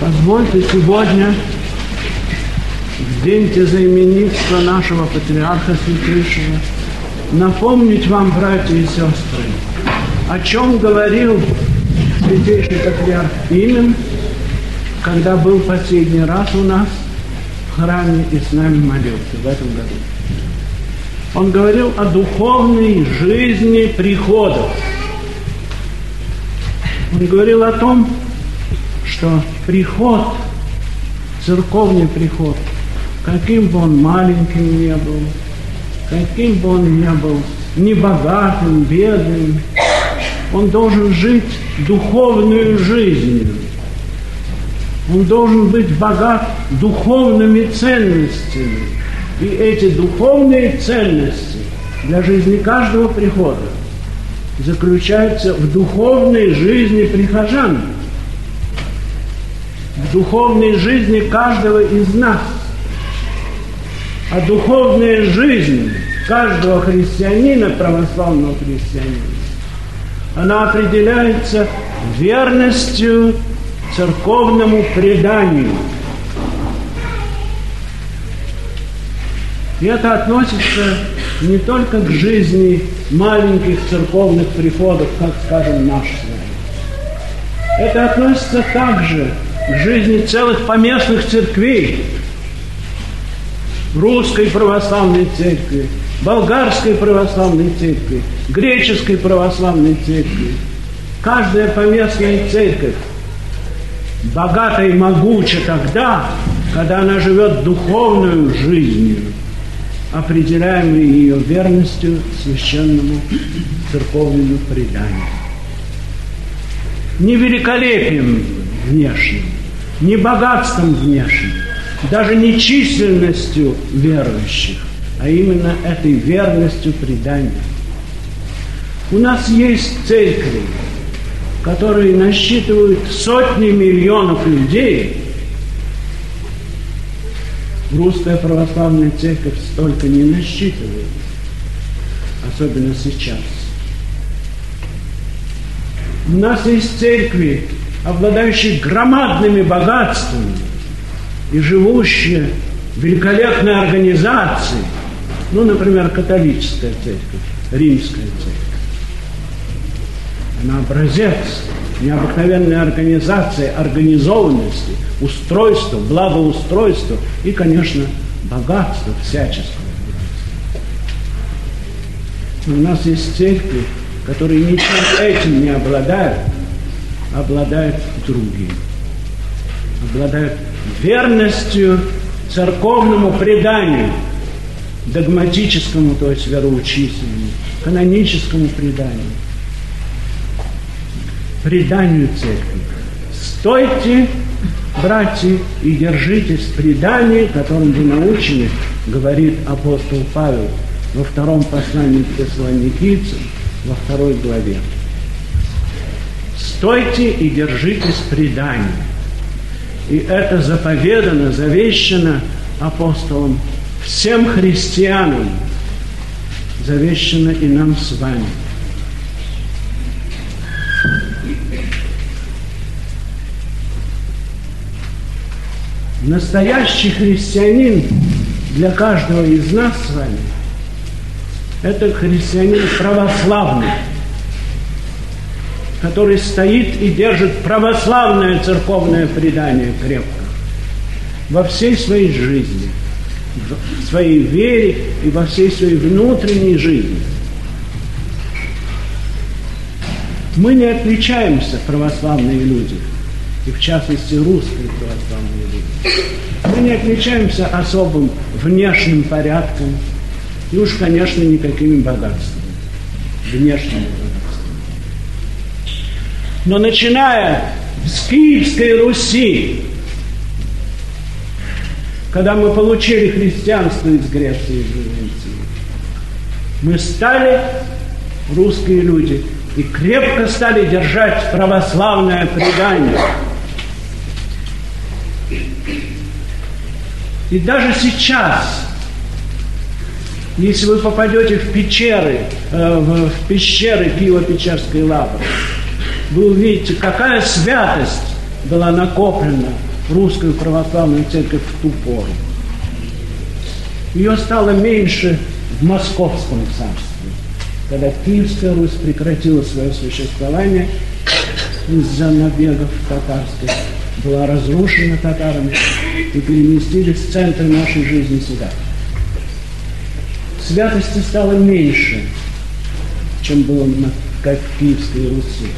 Позвольте сегодня, в день тезаименитства нашего патриарха Святейшего, напомнить вам, братья и сестры, о чем говорил Святейший Патриарх Имен, когда был последний раз у нас в храме и с нами молился в этом году. Он говорил о духовной жизни приходов. Он говорил о том, что приход, церковный приход, каким бы он маленьким не был, каким бы он не был, не богатым, бедным, он должен жить духовную жизнью. Он должен быть богат духовными ценностями. И эти духовные ценности для жизни каждого прихода заключаются в духовной жизни прихожан, в духовной жизни каждого из нас. А духовная жизнь каждого христианина, православного христианина, она определяется верностью церковному преданию. И это относится не только к жизни маленьких церковных приходов, как, скажем, наш с вами. Это относится также к жизни целых поместных церквей, русской православной церкви, болгарской православной церкви, греческой православной церкви. Каждая поместная церковь богата и могуча тогда, когда она живет духовную жизнью, определяемой ее верностью священному церковному преданию. Не великолепием внешним, не богатством внешним, даже не численностью верующих, а именно этой верностью предания. У нас есть церкви, которые насчитывают сотни миллионов людей. Русская православная церковь столько не насчитывает, особенно сейчас. У нас есть церкви, обладающие громадными богатствами и живущие великолепной организации, ну, например, католическая церковь, римская церковь. Она образец необыкновенной организации, организованности, устройства, благоустройства и, конечно, богатства всяческого. У нас есть церкви, которые ничем этим не обладают, обладают другим. Обладают верностью церковному преданию, догматическому, то есть вероучительному, каноническому преданию, преданию церкви. Стойте, братья, и держитесь предания, которым вы научены, говорит апостол Павел во втором послании к Фессалоникийцам, во второй главе. Стойте и держитесь предания. И это заповедано, завещано апостолом всем христианам, завещано и нам с вами. Настоящий христианин для каждого из нас с вами – это христианин православный, который стоит и держит православное церковное предание крепко во всей своей жизни, в своей вере и во всей своей внутренней жизни. Мы не отличаемся, православные люди, и в частности русские православные люди. Мы не отличаемся особым внешним порядком и уж, конечно, никакими богатствами, внешними богатствами. Но начиная с Киевской Руси, когда мы получили христианство из Греции и Византии, мы стали, русские люди, и крепко стали держать православное предание. И даже сейчас, если вы попадете в пещеры э, в, пещеры Киево-Печерской лавры, вы увидите, какая святость была накоплена в русскую православную церковь в ту пору. Ее стало меньше в Московском царстве, когда Киевская Русь прекратила свое существование из-за набегов татарских, была разрушена татарами и переместились в центр нашей жизни сюда. Святости стало меньше, чем было на, Киевской Руси.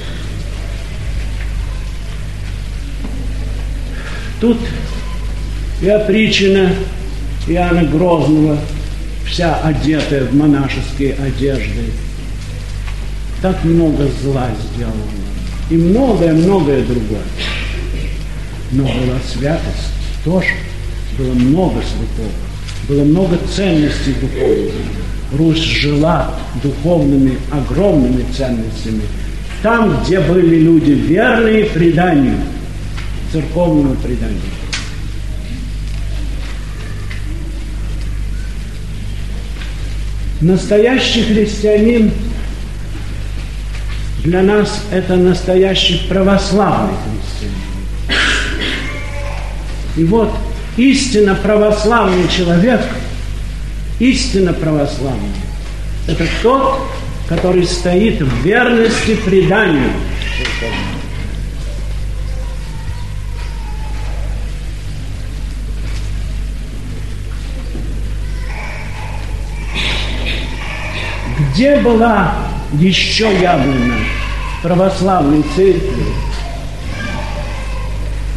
Тут и опричина Иоанна Грозного, вся одетая в монашеские одежды. Так много зла сделано. И многое-многое другое. Но была святость тоже. Было много святого. Было много ценностей духовных. Русь жила духовными, огромными ценностями. Там, где были люди верные преданию, церковному преданию. Настоящий христианин для нас это настоящий православный христианин. И вот истинно православный человек, истинно православный, это тот, который стоит в верности преданию. Где была еще яблона православной церкви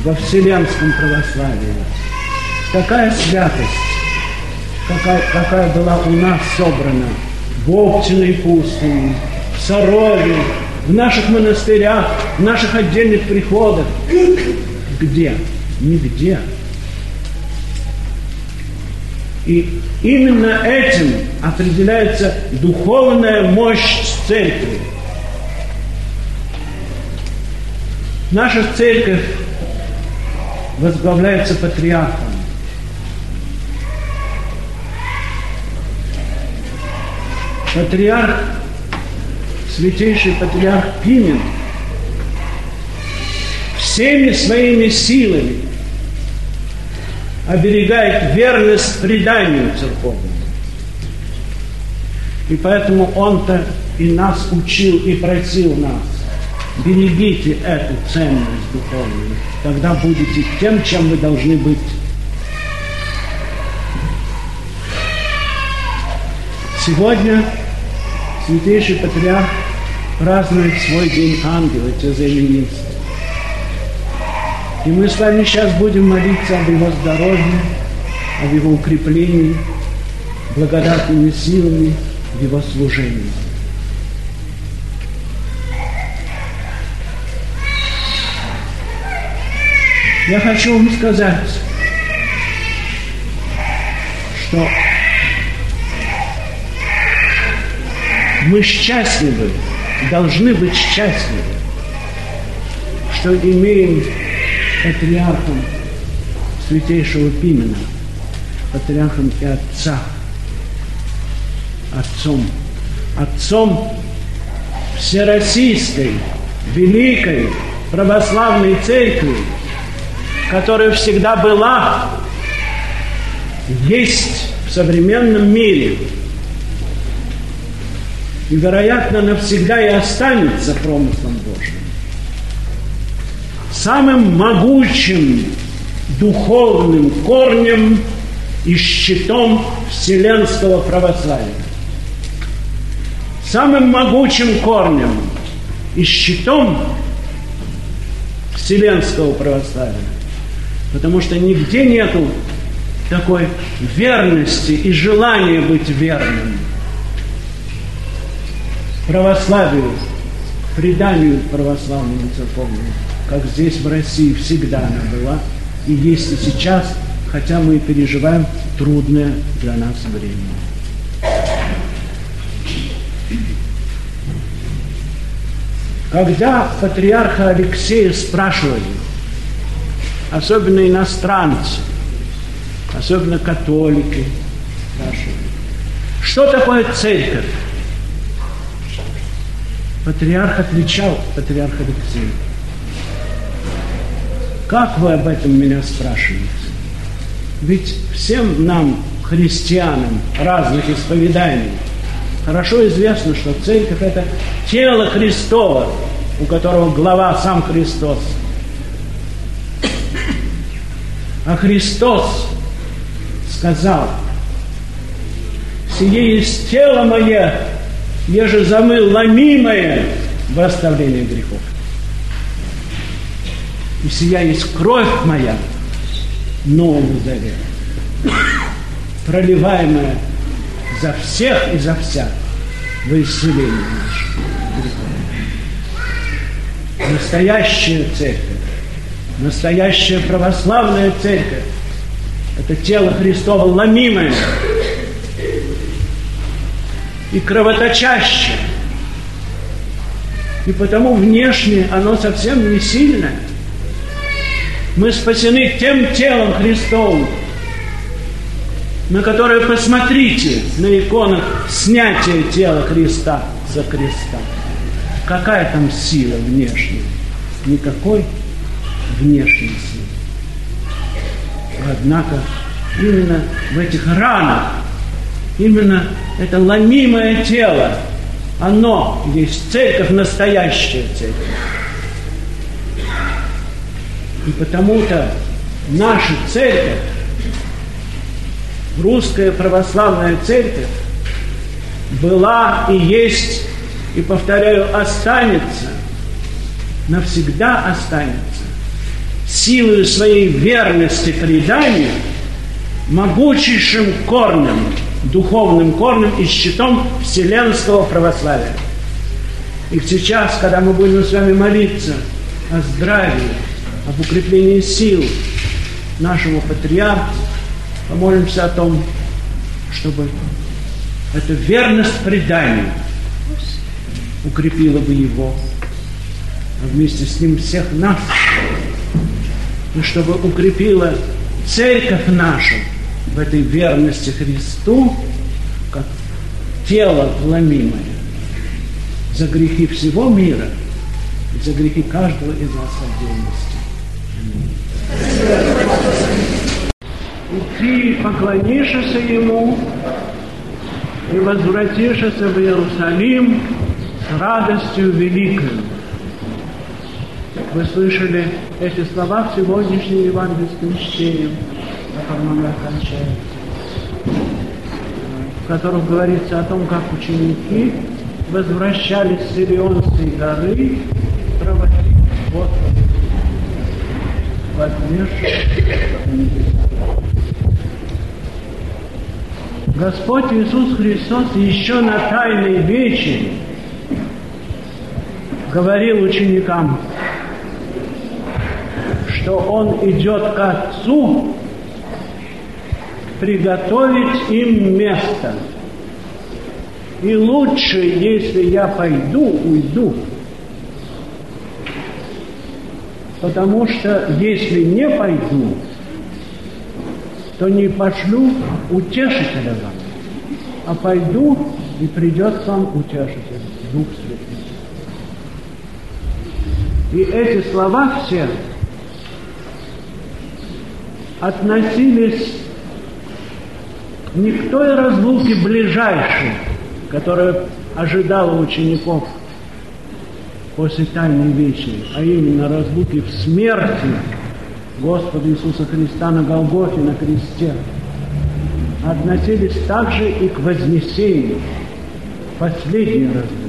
во вселенском православии? Какая святость, какая, какая была у нас собрана в Оптиной пустыне, в Сарове, в наших монастырях, в наших отдельных приходах. Где? Нигде. И именно этим определяется духовная мощь церкви. Наша церковь возглавляется патриархом. Патриарх, святейший патриарх Пимен, всеми своими силами оберегает верность преданию церковному. И поэтому он-то и нас учил, и просил нас. Берегите эту ценность духовную, тогда будете тем, чем вы должны быть. Сегодня Святейший Патриарх празднует свой день ангела, те знаменитства. И мы с вами сейчас будем молиться об его здоровье, об его укреплении, благодатными силами в его служении. Я хочу вам сказать, что мы счастливы, должны быть счастливы, что имеем патриархом святейшего Пимена, патриархом и отца, отцом, отцом всероссийской, великой православной церкви, которая всегда была, есть в современном мире и, вероятно, навсегда и останется промыслом Божьим самым могучим духовным корнем и щитом вселенского православия. Самым могучим корнем и щитом вселенского православия. Потому что нигде нету такой верности и желания быть верным православию, преданию православному церковному как здесь в России всегда она была и есть и сейчас, хотя мы переживаем трудное для нас время. Когда патриарха Алексея спрашивали, особенно иностранцы, особенно католики, спрашивали, что такое церковь? патриарх отличал патриарха Алексея. Как вы об этом меня спрашиваете? Ведь всем нам, христианам разных исповеданий, хорошо известно, что церковь – это тело Христова, у которого глава сам Христос. А Христос сказал, «Сие есть тело мое, еже замыл ломимое в оставлении грехов. И сия есть кровь моя, Нового Завета, проливаемая за всех и за вся во исцеление наших грехов. Настоящая церковь, настоящая православная церковь, это тело Христово ломимое и кровоточащее. И потому внешне оно совсем не сильное. Мы спасены тем телом Христовым, на которое посмотрите на иконах снятия тела Христа за креста. Какая там сила внешняя? Никакой внешней силы. Однако именно в этих ранах, именно это ломимое тело, оно есть церковь, настоящая церковь. И потому-то наша церковь, русская православная церковь, была и есть, и, повторяю, останется, навсегда останется силой своей верности преданию, могучейшим корнем, духовным корнем и щитом вселенского православия. И сейчас, когда мы будем с вами молиться о здравии, об укреплении сил нашего патриарха, помолимся о том, чтобы эта верность преданию укрепила бы его, а вместе с ним всех нас, и чтобы укрепила церковь нашу в этой верности Христу, как тело ломимое за грехи всего мира и за грехи каждого из нас отдельности. И ты поклонишься Ему и возвратишься в Иерусалим с радостью великой. Вы слышали эти слова в сегодняшнем евангельском чтении, которым мы окончаем, в котором говорится о том, как ученики возвращались с Сирионской горы, проводили вознесшего Господь Иисус Христос еще на Тайной Вечере говорил ученикам, что Он идет к Отцу приготовить им место. И лучше, если я пойду, уйду. Потому что если не пойду, то не пошлю утешителя вам, а пойду и придет к вам утешитель, Дух Святый. И эти слова все относились не к той разлуке ближайшей, которая ожидала учеников после Тайной Вечери, а именно разлуки в смерти Господа Иисуса Христа на Голгофе, на кресте, относились также и к вознесению, последней разлуки.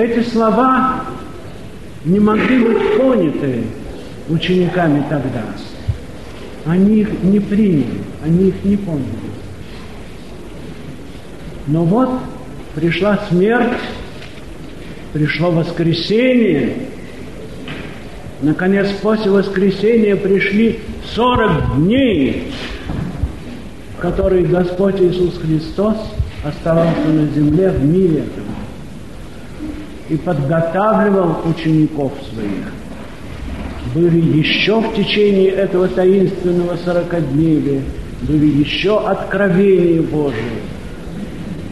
Эти слова не могли быть поняты учениками тогда. Они их не приняли, они их не поняли. Но вот пришла смерть, пришло воскресение. Наконец, после воскресения пришли 40 дней, в которые Господь Иисус Христос оставался на земле в мире и подготавливал учеников своих. Были еще в течение этого таинственного сорокадневия были еще откровения Божие,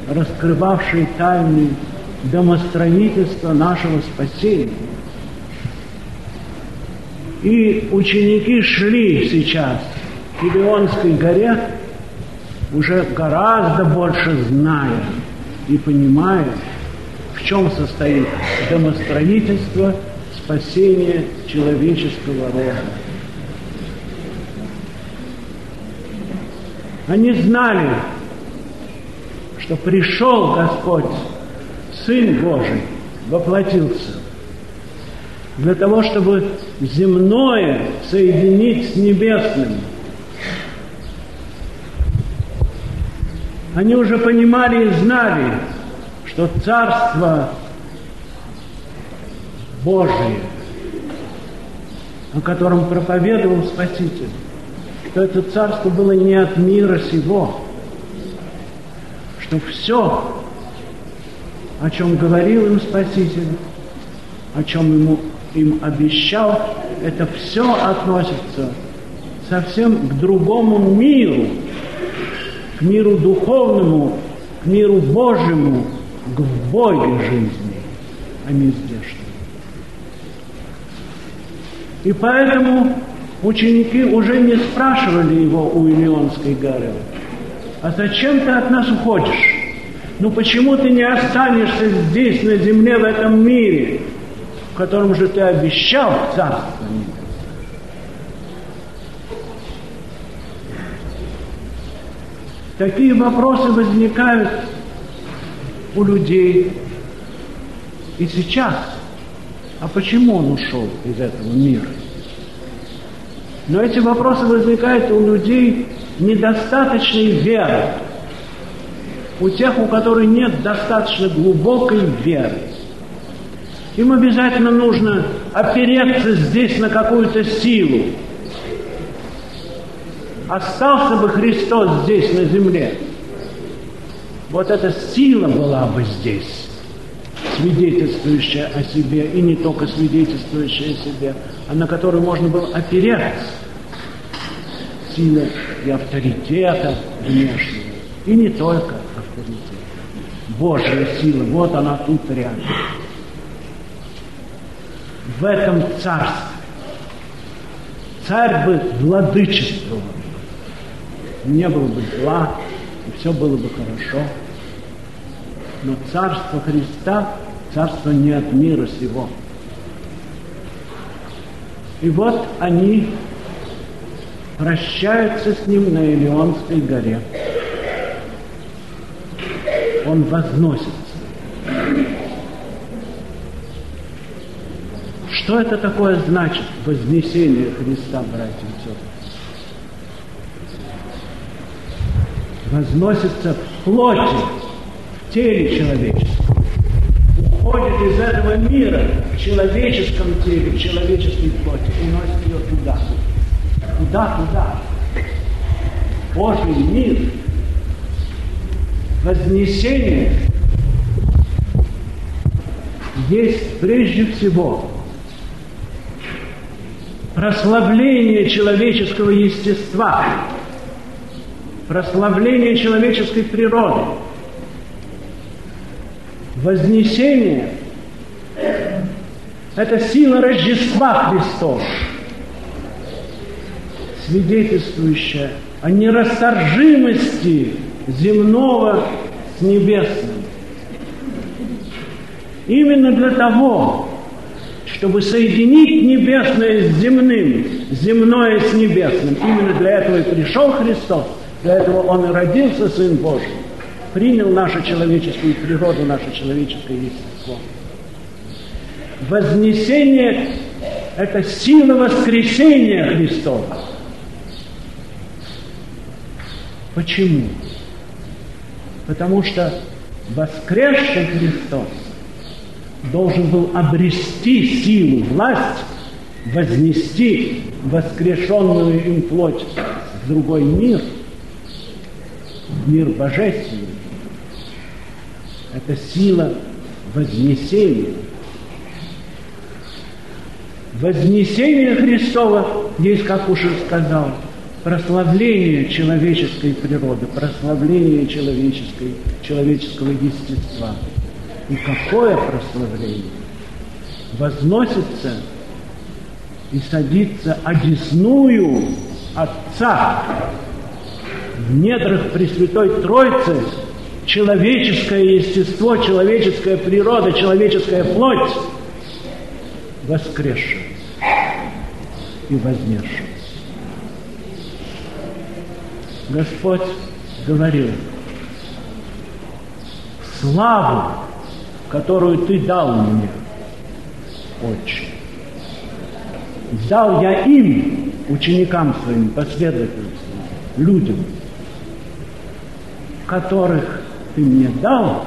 раскрывавшие тайны домостроительства нашего спасения. И ученики шли сейчас к Илионской горе, уже гораздо больше зная и понимая, в чем состоит домостроительство, спасение человеческого рода. Они знали, что пришел Господь, Сын Божий, воплотился, для того, чтобы земное соединить с небесным. Они уже понимали и знали, что Царство Божие, о котором проповедовал Спаситель, что это царство было не от мира сего, что все, о чем говорил им Спаситель, о чем ему, им обещал, это все относится совсем к другому миру, к миру духовному, к миру Божьему, к Боге жизни, а не здешнему. И поэтому ученики уже не спрашивали его у Илионской горы, а зачем ты от нас уходишь? Ну почему ты не останешься здесь, на земле, в этом мире, в котором же ты обещал царство Такие вопросы возникают у людей и сейчас. А почему он ушел из этого мира? Но эти вопросы возникают у людей недостаточной веры, у тех, у которых нет достаточно глубокой веры. Им обязательно нужно опереться здесь на какую-то силу. Остался бы Христос здесь на земле. Вот эта сила была бы здесь, свидетельствующая о себе, и не только свидетельствующая о себе, а на которую можно было опереться силы и авторитета внешнего. И не только авторитет. Божья сила, вот она тут рядом. В этом царстве царь бы владычествовал. Не было бы зла, все было бы хорошо. Но царство Христа, царство не от мира сего. И вот они прощаются с ним на Илионской горе. Он возносится. Что это такое значит, вознесение Христа, братья и сестры? Возносится в плоти, в теле человеческом. Уходит из этого мира в человеческом теле, в человеческой плоти, уносит ее туда куда-туда. Божий мир, вознесение есть прежде всего прославление человеческого естества, прославление человеческой природы. Вознесение – это сила Рождества Христова – свидетельствующая о нерасторжимости земного с небесным. Именно для того, чтобы соединить небесное с земным, земное с небесным. Именно для этого и пришел Христос, для этого Он и родился, Сын Божий, принял нашу человеческую природу, наше человеческое естество. Вознесение – это сила воскресения Христова. Почему? Потому что воскресший Христос должен был обрести силу, власть, вознести воскрешенную им плоть в другой мир, мир божественный. Это сила вознесения. Вознесение Христова есть, как уж и сказал, прославление человеческой природы, прославление человеческой, человеческого естества. И какое прославление? Возносится и садится одесную Отца в недрах Пресвятой Троицы человеческое естество, человеческая природа, человеческая плоть воскресшая и вознесшая. Господь говорил, славу, которую ты дал мне, Отче, дал я им, ученикам своим, последователям людям, которых ты мне дал,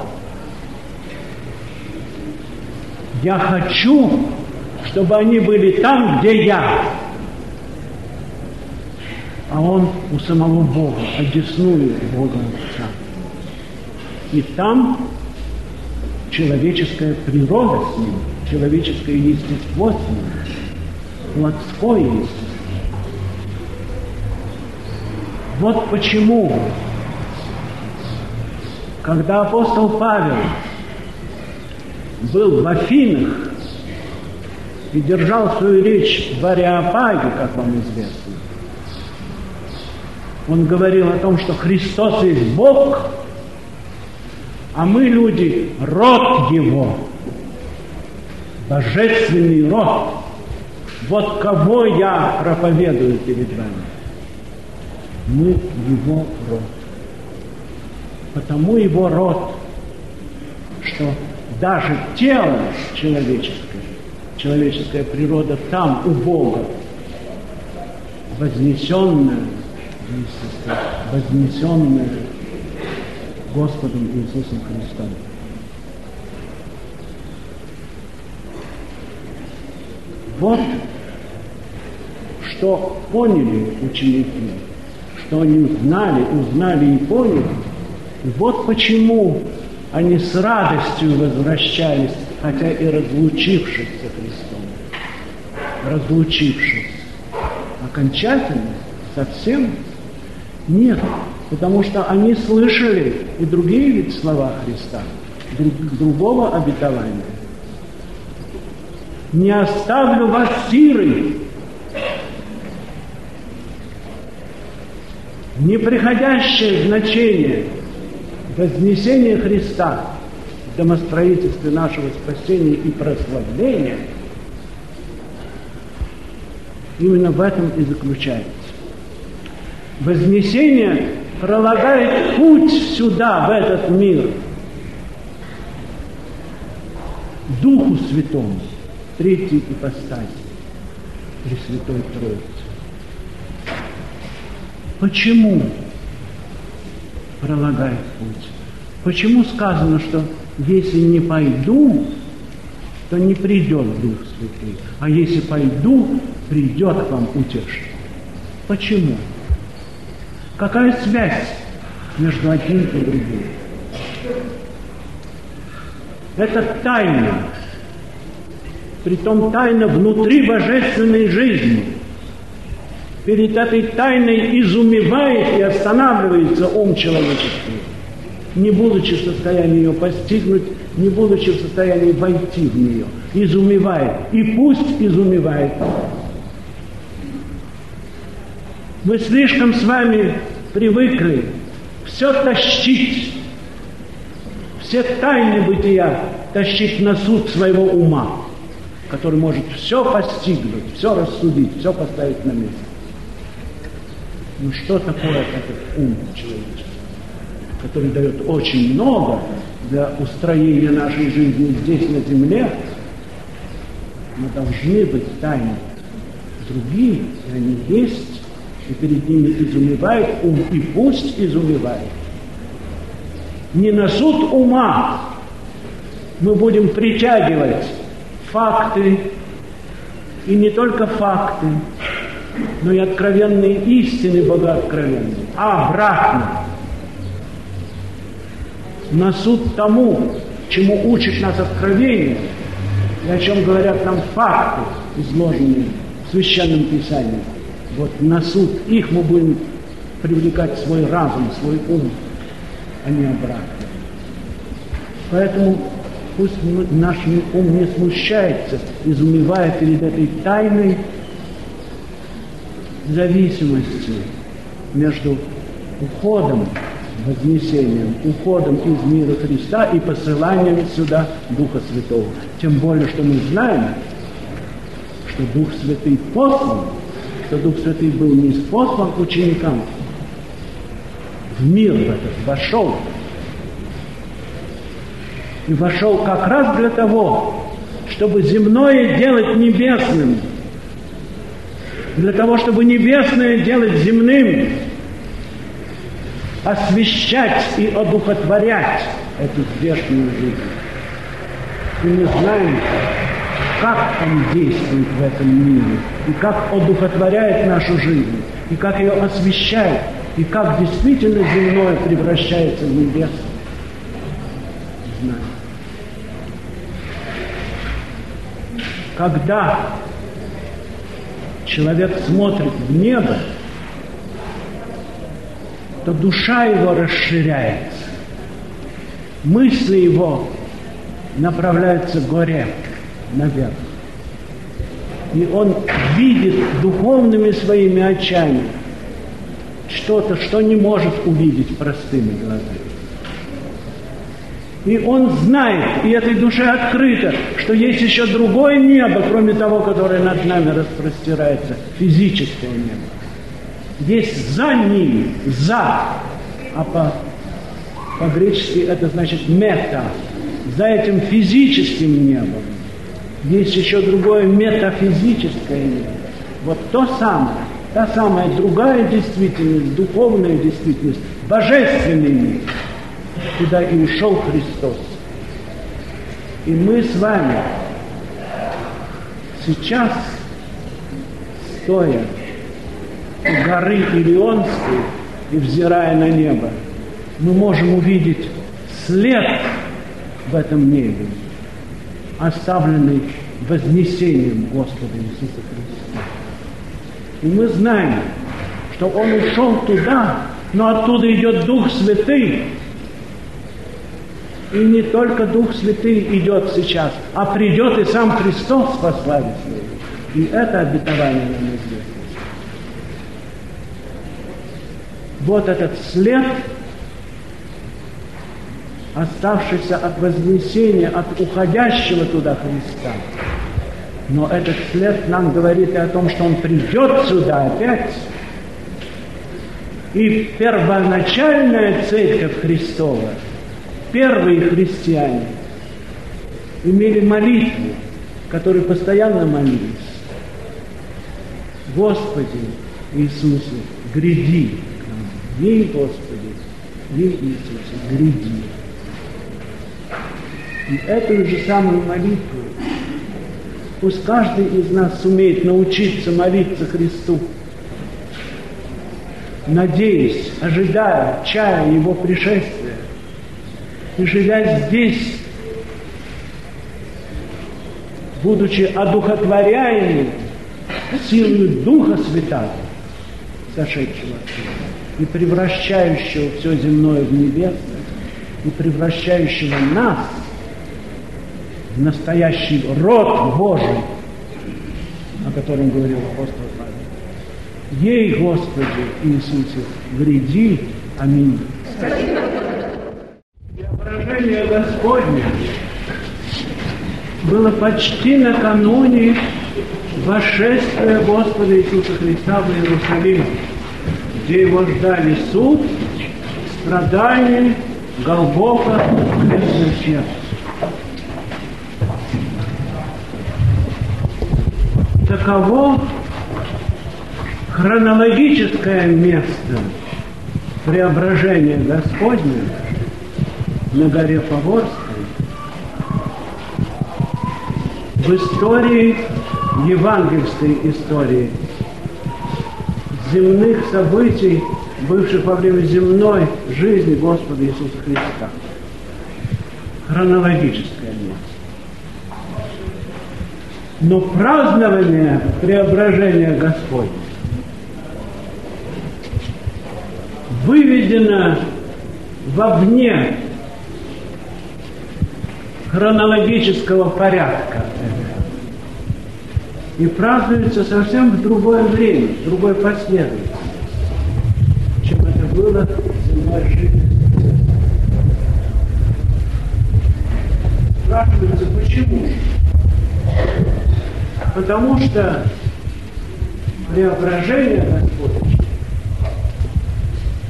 я хочу, чтобы они были там, где я. А он у самого Бога, одесную Бога Отца. И там человеческая природа с ним, человеческое естество с ним, плотское естество. Вот почему когда апостол Павел был в Афинах и держал свою речь в Ариапаге, как вам известно, он говорил о том, что Христос есть Бог, а мы люди род Его, божественный род. Вот кого я проповедую перед вами. Мы Его род потому его род, что даже тело человеческое, человеческая природа там, у Бога, вознесенная, вознесенная Господом Иисусом Христом. Вот что поняли ученики, что они узнали, узнали и поняли – вот почему они с радостью возвращались, хотя и разлучившись со Христом. Разлучившись. Окончательно, совсем нет. Потому что они слышали и другие ведь слова Христа, другого обетования. Не оставлю вас сирой, неприходящее значение – вознесение Христа в домостроительстве нашего спасения и прославления именно в этом и заключается. Вознесение пролагает путь сюда, в этот мир, Духу Святому, третьей ипостаси, Пресвятой Троицы. Почему? Пролагает путь. Почему сказано, что если не пойду, то не придет Дух Святый, а если пойду, придет к вам утешить? Почему? Какая связь между одним и другим? Это тайна, притом тайна внутри божественной жизни – перед этой тайной изумевает и останавливается ум человеческий, не будучи в состоянии ее постигнуть, не будучи в состоянии войти в нее. Изумевает. И пусть изумевает. Мы слишком с вами привыкли все тащить, все тайны бытия тащить на суд своего ума, который может все постигнуть, все рассудить, все поставить на место. Ну что такое этот ум человеческий, который дает очень много для устроения нашей жизни здесь, на земле, но должны быть тайны. Другие, и они есть, и перед ними изумевает ум, и пусть изумевает. Не на суд ума. Мы будем притягивать факты, и не только факты, но и откровенные истины богооткровенные. А обратно. На суд тому, чему учит нас откровение, и о чем говорят нам факты, изложенные в Священном Писании. Вот на суд их мы будем привлекать свой разум, свой ум, а не обратно. Поэтому пусть наш ум не смущается, изумевая перед этой тайной зависимостью между уходом, вознесением, уходом из мира Христа и посыланием сюда Духа Святого. Тем более, что мы знаем, что Дух Святый послан, что Дух Святый был не послан ученикам, в мир этот вошел. И вошел как раз для того, чтобы земное делать небесным, для того, чтобы небесное делать земным, освещать и одухотворять эту здешнюю жизнь. И мы знаем, как Он действует в этом мире, и как одухотворяет нашу жизнь, и как ее освещает, и как действительно земное превращается в небесное. Знаем. Когда человек смотрит в небо, то душа его расширяется. Мысли его направляются к горе, наверх. И он видит духовными своими очами что-то, что не может увидеть простыми глазами. И он знает, и этой душе открыто, что есть еще другое небо, кроме того, которое над нами распростирается, физическое небо есть за ним, за, а по, по-гречески это значит мета, за этим физическим небом. Есть еще другое метафизическое небо. Вот то самое, та самая другая действительность, духовная действительность, божественный мир, куда и ушел Христос. И мы с вами сейчас, стоя у горы Илионской и взирая на небо, мы можем увидеть след в этом небе, оставленный вознесением Господа Иисуса Христа. И мы знаем, что Он ушел туда, но оттуда идет Дух Святый. И не только Дух Святый идет сейчас, а придет и сам Христос Своей. И это обетование нам известно. вот этот след, оставшийся от вознесения, от уходящего туда Христа. Но этот след нам говорит и о том, что Он придет сюда опять. И первоначальная церковь Христова, первые христиане, имели молитву, которые постоянно молились. Господи Иисусе, гряди, Ей, Господи, ей, Иисусе, гряди. И эту же самую молитву пусть каждый из нас сумеет научиться молиться Христу, надеясь, ожидая, чая Его пришествия, живя здесь, будучи одухотворяемым силой Духа Святого, сошедшего и превращающего все земное в небесное, и превращающего нас в настоящий род Божий, о котором говорил апостол Павел. Ей, Господи Иисусе, гряди. Аминь. Преображение Господне было почти накануне вошествия Господа Иисуса Христа в Иерусалим где его ждали суд, страдания, крестное сердце. Таково хронологическое место преображения Господня на горе Поворской в истории, евангельской истории земных событий, бывших во время земной жизни Господа Иисуса Христа. Хронологическое место. Но празднование преображения Господня выведено вовне хронологического порядка и празднуется совсем в другое время, в другой последовательности, чем это было в земной жизни. Спрашивается, почему? Потому что преображение Господне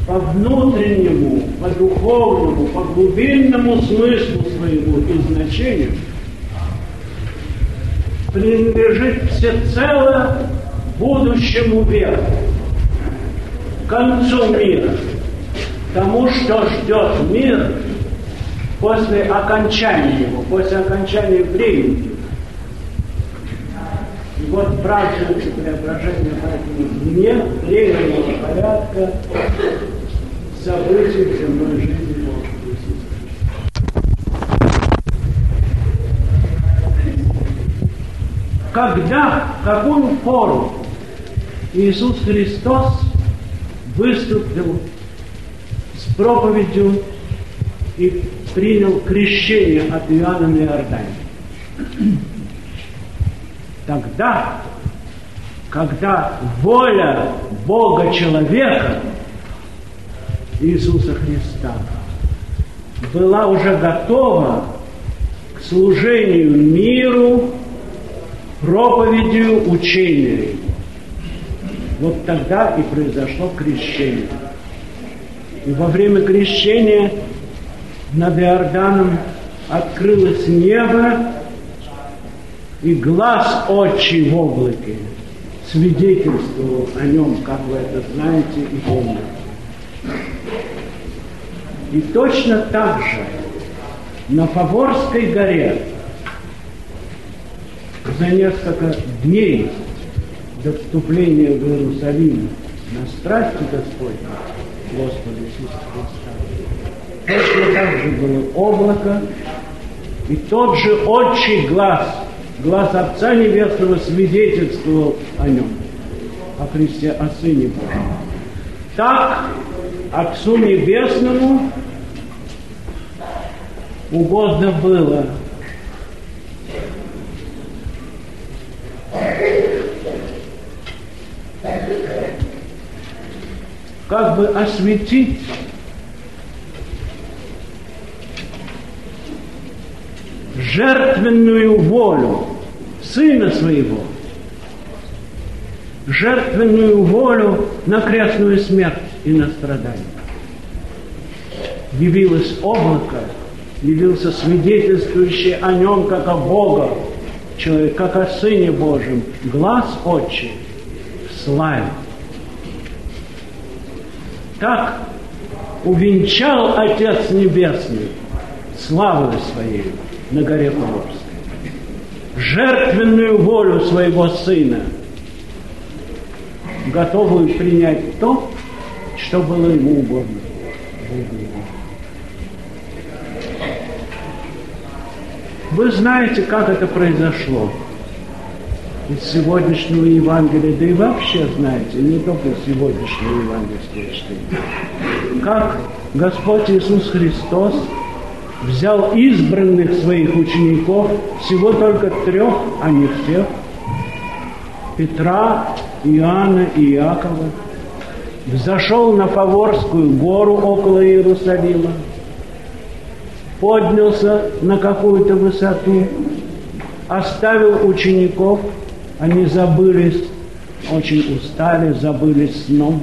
по внутреннему, по духовному, по глубинному смыслу своему и значению принадлежит всецело будущему веку, концу мира, тому, что ждет мир после окончания его, после окончания времени. И вот празднуется преображение поэтому вне временного порядка Когда, в какую пору Иисус Христос выступил с проповедью и принял крещение от Иоанна на Иордане. Тогда, когда воля Бога человека Иисуса Христа была уже готова к служению миру, проповедью, учению. Вот тогда и произошло крещение. И во время крещения над Иорданом открылось небо, и глаз отчий в облаке свидетельствовал о нем, как вы это знаете и помните. И точно так же на Фаворской горе за несколько дней до вступления в Иерусалим на страсти Господня Господа Иисуса Христа. Точно так же было облако, и тот же отчий глаз, глаз Отца Небесного свидетельствовал о нем, о Христе, о Сыне Божьем. Так Отцу Небесному угодно было. Как бы осветить жертвенную волю Сына Своего, жертвенную волю на крестную смерть и на страдания. Явилось облако, явился свидетельствующий о нем, как о Бога, человек, как о Сыне Божьем, глаз Отчий в славе. Так увенчал Отец Небесный славой своей на горе Павловской. Жертвенную волю своего Сына, готовую принять то, что было ему угодно. Вы знаете, как это произошло из сегодняшнего Евангелия, да и вообще знаете, не только из сегодняшнего евангельского чтения. Как Господь Иисус Христос взял избранных своих учеников, всего только трех, а не всех, Петра, Иоанна и Иакова, взошел на Фаворскую гору около Иерусалима, поднялся на какую-то высоту, оставил учеников, они забылись, очень устали, забылись сном,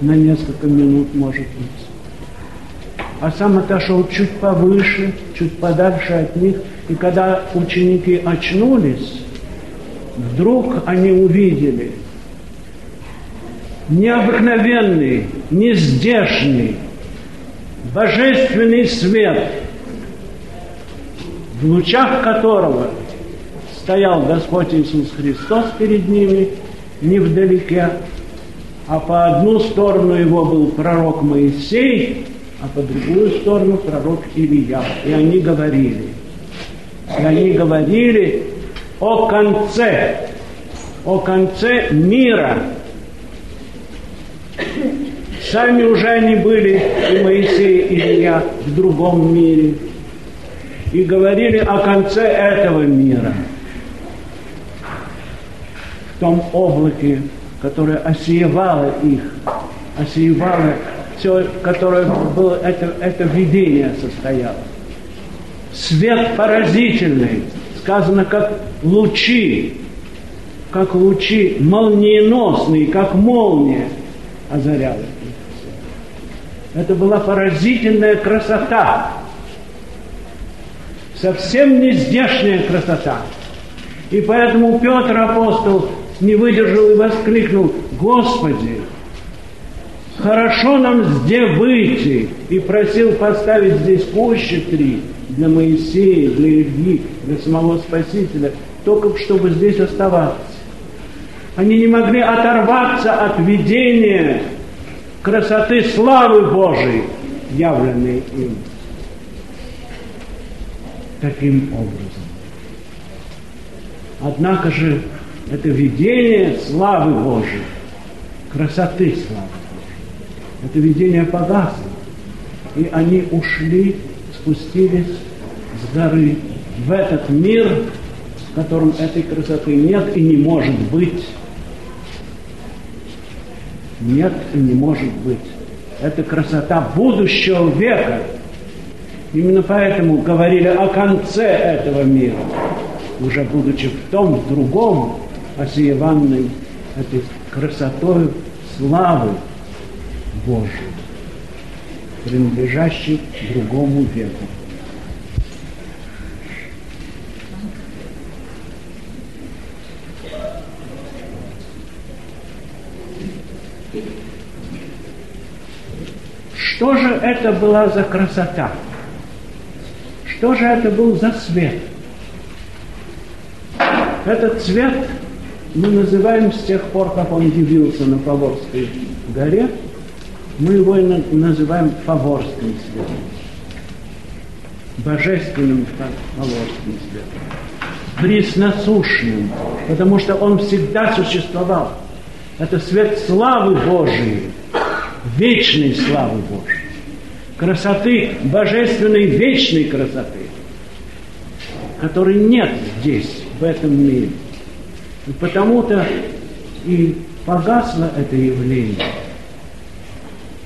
на несколько минут, может быть. А сам отошел чуть повыше, чуть подальше от них. И когда ученики очнулись, вдруг они увидели необыкновенный, нездешний, божественный свет, в лучах которого стоял Господь Иисус Христос перед ними, невдалеке, а по одну сторону его был пророк Моисей, а по другую сторону пророк Илья. И они говорили, и они говорили о конце, о конце мира. Сами уже они были, и Моисей, и Илья, в другом мире. И говорили о конце этого мира. В том облаке, которое осеевало их, осеевало все, которое было, это, это видение состояло. Свет поразительный, сказано, как лучи, как лучи молниеносные, как молния озаряла их. Это была поразительная красота. Совсем не здешняя красота. И поэтому Петр апостол не выдержал и воскликнул, Господи, хорошо нам здесь выйти. И просил поставить здесь пущи три для Моисея, для Ильи, для самого Спасителя, только чтобы здесь оставаться. Они не могли оторваться от видения красоты славы Божией, явленной им таким образом. Однако же это видение славы Божией, красоты славы Божией, это видение погасло. И они ушли, спустились с горы в этот мир, в котором этой красоты нет и не может быть нет и не может быть. Это красота будущего века. Именно поэтому говорили о конце этого мира, уже будучи в том, в другом, осеянной этой красотой славы Божией, принадлежащей другому веку. Что же это была за красота? Что же это был за свет? Этот цвет мы называем с тех пор, как он явился на Фаворской горе, мы его называем фаворским светом. Божественным фаворским светом. Пресносущным, потому что он всегда существовал. Это свет славы Божией, вечной славы Божией, красоты, божественной вечной красоты, которой нет здесь, в этом мире. И потому-то и погасло это явление.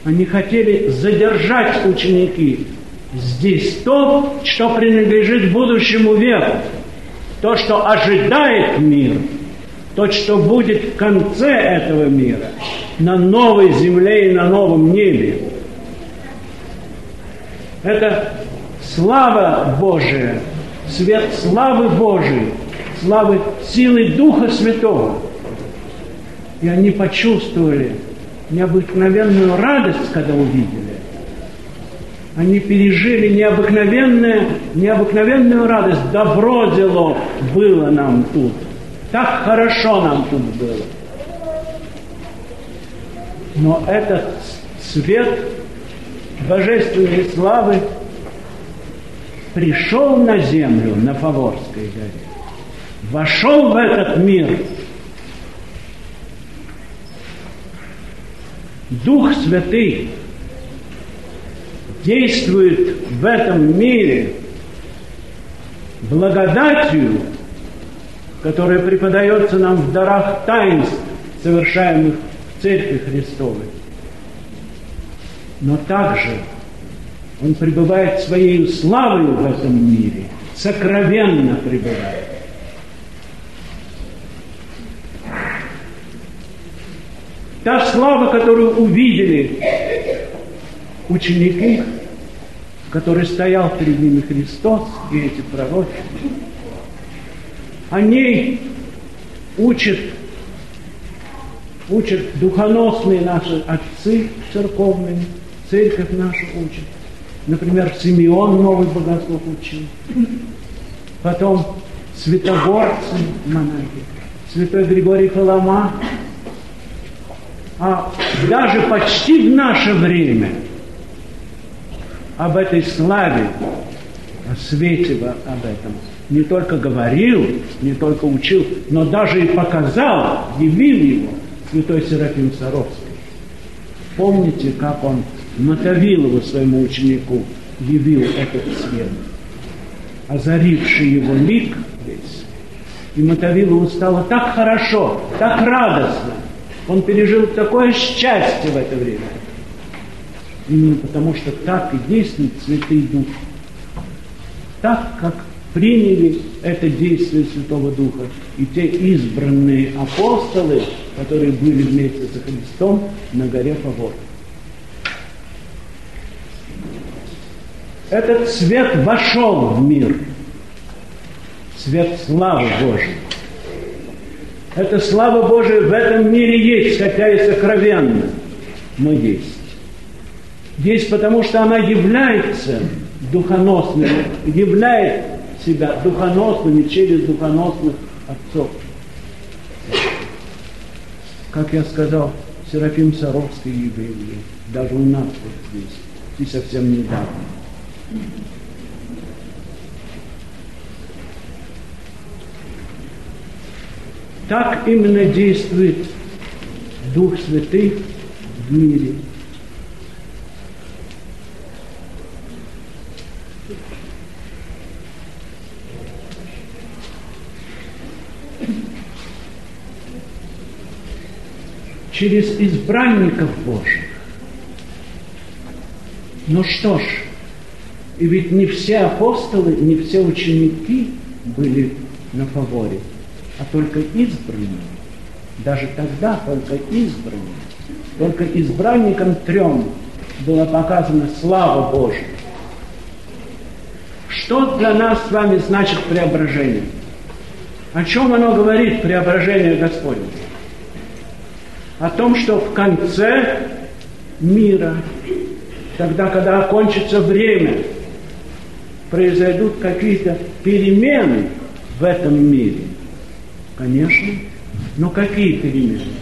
Они хотели задержать ученики здесь то, что принадлежит будущему веку, то, что ожидает мир – то, что будет в конце этого мира, на новой земле и на новом небе. Это слава Божия, свет славы Божией, славы силы Духа Святого. И они почувствовали необыкновенную радость, когда увидели. Они пережили необыкновенную, необыкновенную радость. Добро дело было нам тут. Так хорошо нам тут было. Но этот свет божественной славы пришел на землю на Фаворской горе, вошел в этот мир. Дух Святый действует в этом мире благодатью которое преподается нам в дарах таинств, совершаемых Церкви Христовой. Но также Он пребывает своей славой в этом мире, сокровенно пребывает. Та слава, которую увидели ученики, который стоял перед ними Христос и эти пророки, о ней учат, учат духоносные наши отцы церковные, церковь наша учит. Например, Симеон, новый богослов, учил. Потом святогорцы, монахи, святой Григорий Колома. А даже почти в наше время об этой славе, о свете об этом не только говорил, не только учил, но даже и показал, явил его святой Серафим Саровский. Помните, как он Мотовилову своему ученику явил этот свет, озаривший его лик весь. И Мотовилову стало так хорошо, так радостно. Он пережил такое счастье в это время. Именно потому, что так и действует Святый Дух. Так, как приняли это действие Святого Духа. И те избранные апостолы, которые были вместе со Христом на горе Фавор. Этот свет вошел в мир. Свет славы Божьей. Эта слава Божия в этом мире есть, хотя и сокровенно, но есть. Есть потому, что она является духоносной, являет себя духоносными через духоносных отцов. Как я сказал, Серафим Саровский еврей, даже у нас вот здесь, и совсем недавно. Так именно действует Дух Святый в мире. Через избранников Божьих. Ну что ж, и ведь не все апостолы, не все ученики были на фаворе, а только избранные. Даже тогда только избранные. Только избранникам трем была показана слава Божья. Что для нас с вами значит преображение? О чем оно говорит, преображение Господне? О том, что в конце мира, тогда, когда окончится время, произойдут какие-то перемены в этом мире. Конечно. Но какие перемены?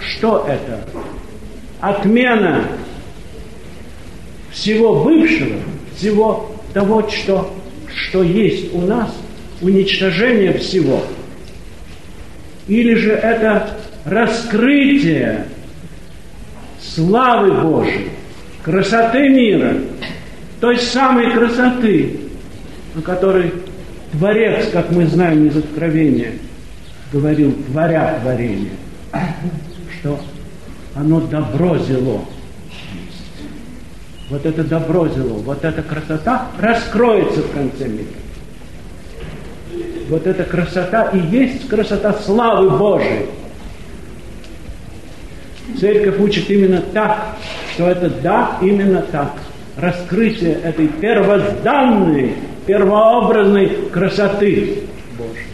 Что это? Отмена всего бывшего, всего того, что, что есть у нас, уничтожение всего. Или же это раскрытие славы Божьей, красоты мира, той самой красоты, о которой Творец, как мы знаем из Откровения, говорил, творя творение, что оно добро зело. Вот это добро зело, вот эта красота раскроется в конце мира. Вот эта красота и есть красота славы Божией. Церковь учит именно так, что это да, именно так – раскрытие этой первозданной, первообразной красоты. Божьей,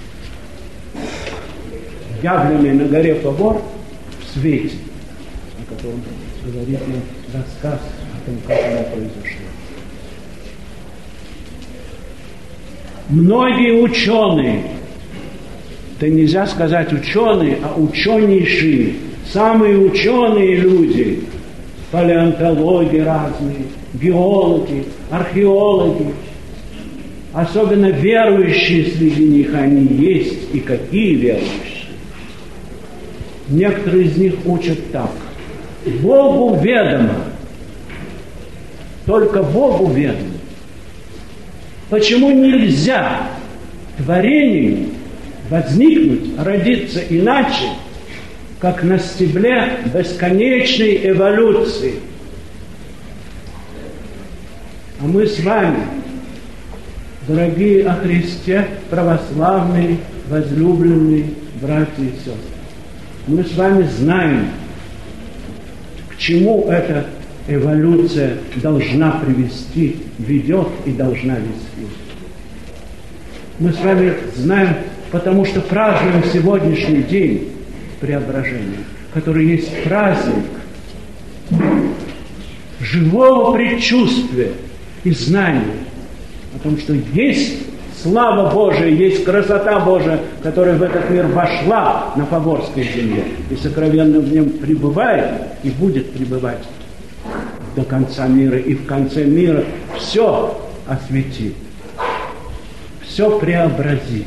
явленной на горе Фавор в свете, о котором говорит нам рассказ о том, как оно произошло. Многие ученые, это нельзя сказать ученые, а ученейшие, самые ученые люди, палеонтологи разные, геологи, археологи, особенно верующие среди них, они есть, и какие верующие. Некоторые из них учат так. Богу ведомо, только Богу ведомо. Почему нельзя творению возникнуть, родиться иначе, как на стебле бесконечной эволюции – а мы с вами, дорогие о Христе, православные, возлюбленные братья и сестры, мы с вами знаем, к чему эта эволюция должна привести, ведет и должна вести. Мы с вами знаем, потому что празднуем сегодняшний день преображения, который есть праздник живого предчувствия – и знание о том, что есть слава Божия, есть красота Божия, которая в этот мир вошла на Фаворской земле и сокровенно в нем пребывает и будет пребывать до конца мира. И в конце мира все осветит, все преобразит,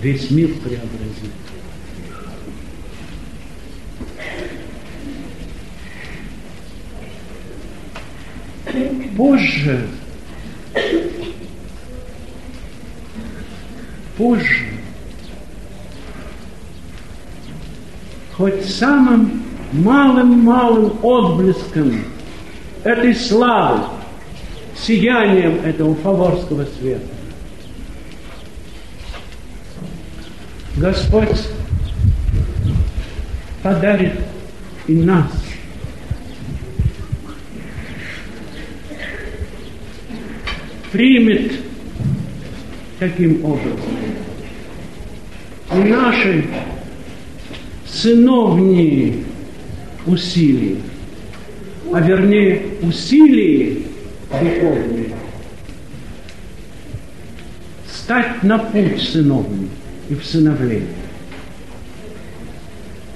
весь мир преобразит. Позже, позже, хоть самым малым-малым отблеском этой славы, сиянием этого фаворского света. Господь подарит и нас. Примет таким образом. И наши сыновние усилия, а вернее усилия духовные, стать на путь сыновний и всыновления.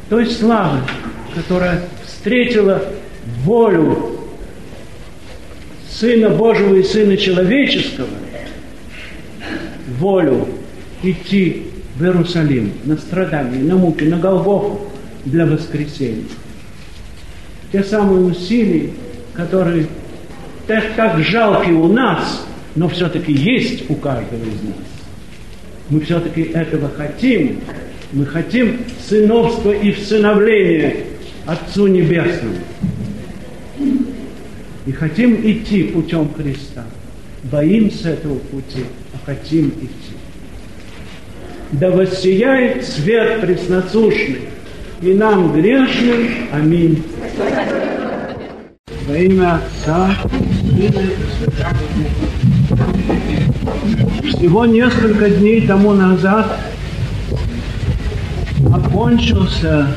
Той славы, которая встретила волю Сына Божьего и Сына Человеческого, волю идти в Иерусалим на страдания, на муки, на Голгофу для воскресения. Те самые усилия, которые так, так жалки у нас, но все-таки есть у каждого из нас. Мы все-таки этого хотим. Мы хотим сыновства и всыновления Отцу Небесному. И хотим идти путем Христа. Боимся этого пути, а хотим идти. Да воссияет свет пресносущный и нам грешным. Аминь. Во имя Отца, Всего несколько дней тому назад окончился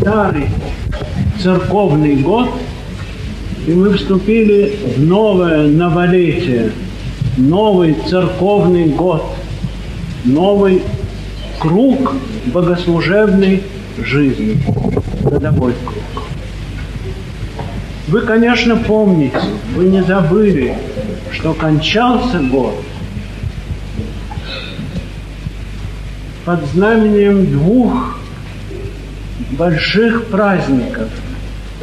старый церковный год, и мы вступили в новое новолетие, новый церковный год, новый круг богослужебной жизни, годовой круг. Вы, конечно, помните, вы не забыли, что кончался год. Под знаменем двух больших праздников –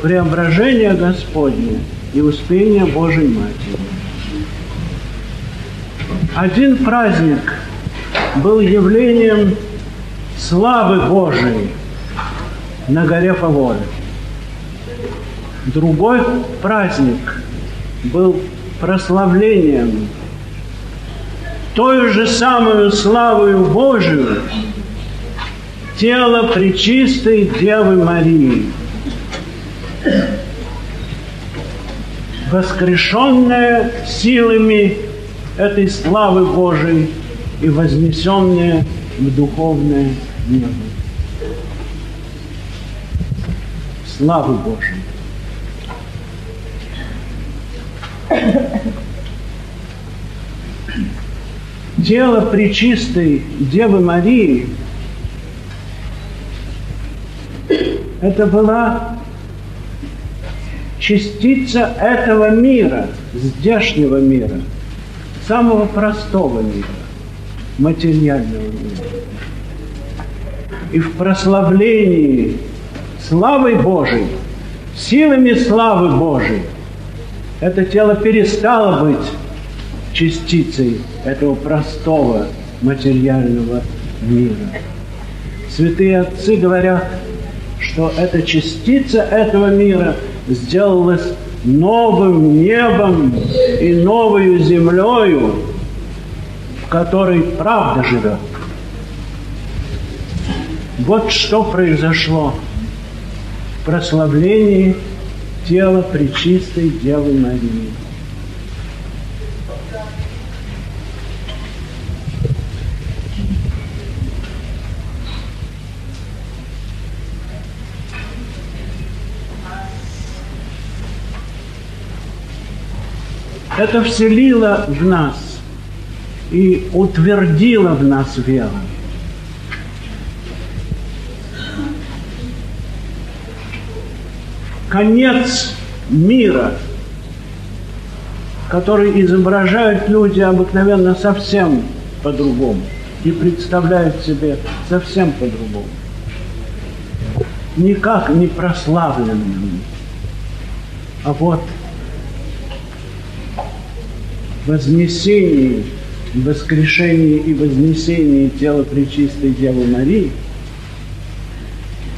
преображения Господня и Успения Божьей Матери. Один праздник был явлением славы Божией на горе Фаворе. Другой праздник был прославлением той же самую славою Божию тело Пречистой Девы Марии, воскрешенное силами этой славы Божией и вознесенное в духовное небо. Славы Божией. Тело Пречистой Девы Марии это была частица этого мира, здешнего мира, самого простого мира, материального мира. И в прославлении славы Божией, силами славы Божией, это тело перестало быть частицей этого простого материального мира. Святые отцы говорят, что эта частица этого мира сделалась новым небом и новою землею, в которой правда живет. Вот что произошло в прославлении тела Пречистой Девы Марии. Это вселило в нас и утвердило в нас веру. Конец мира, который изображают люди обыкновенно совсем по-другому и представляют себе совсем по-другому. Никак не прославленным, А вот вознесении, воскрешении и вознесении тела Пречистой Девы Марии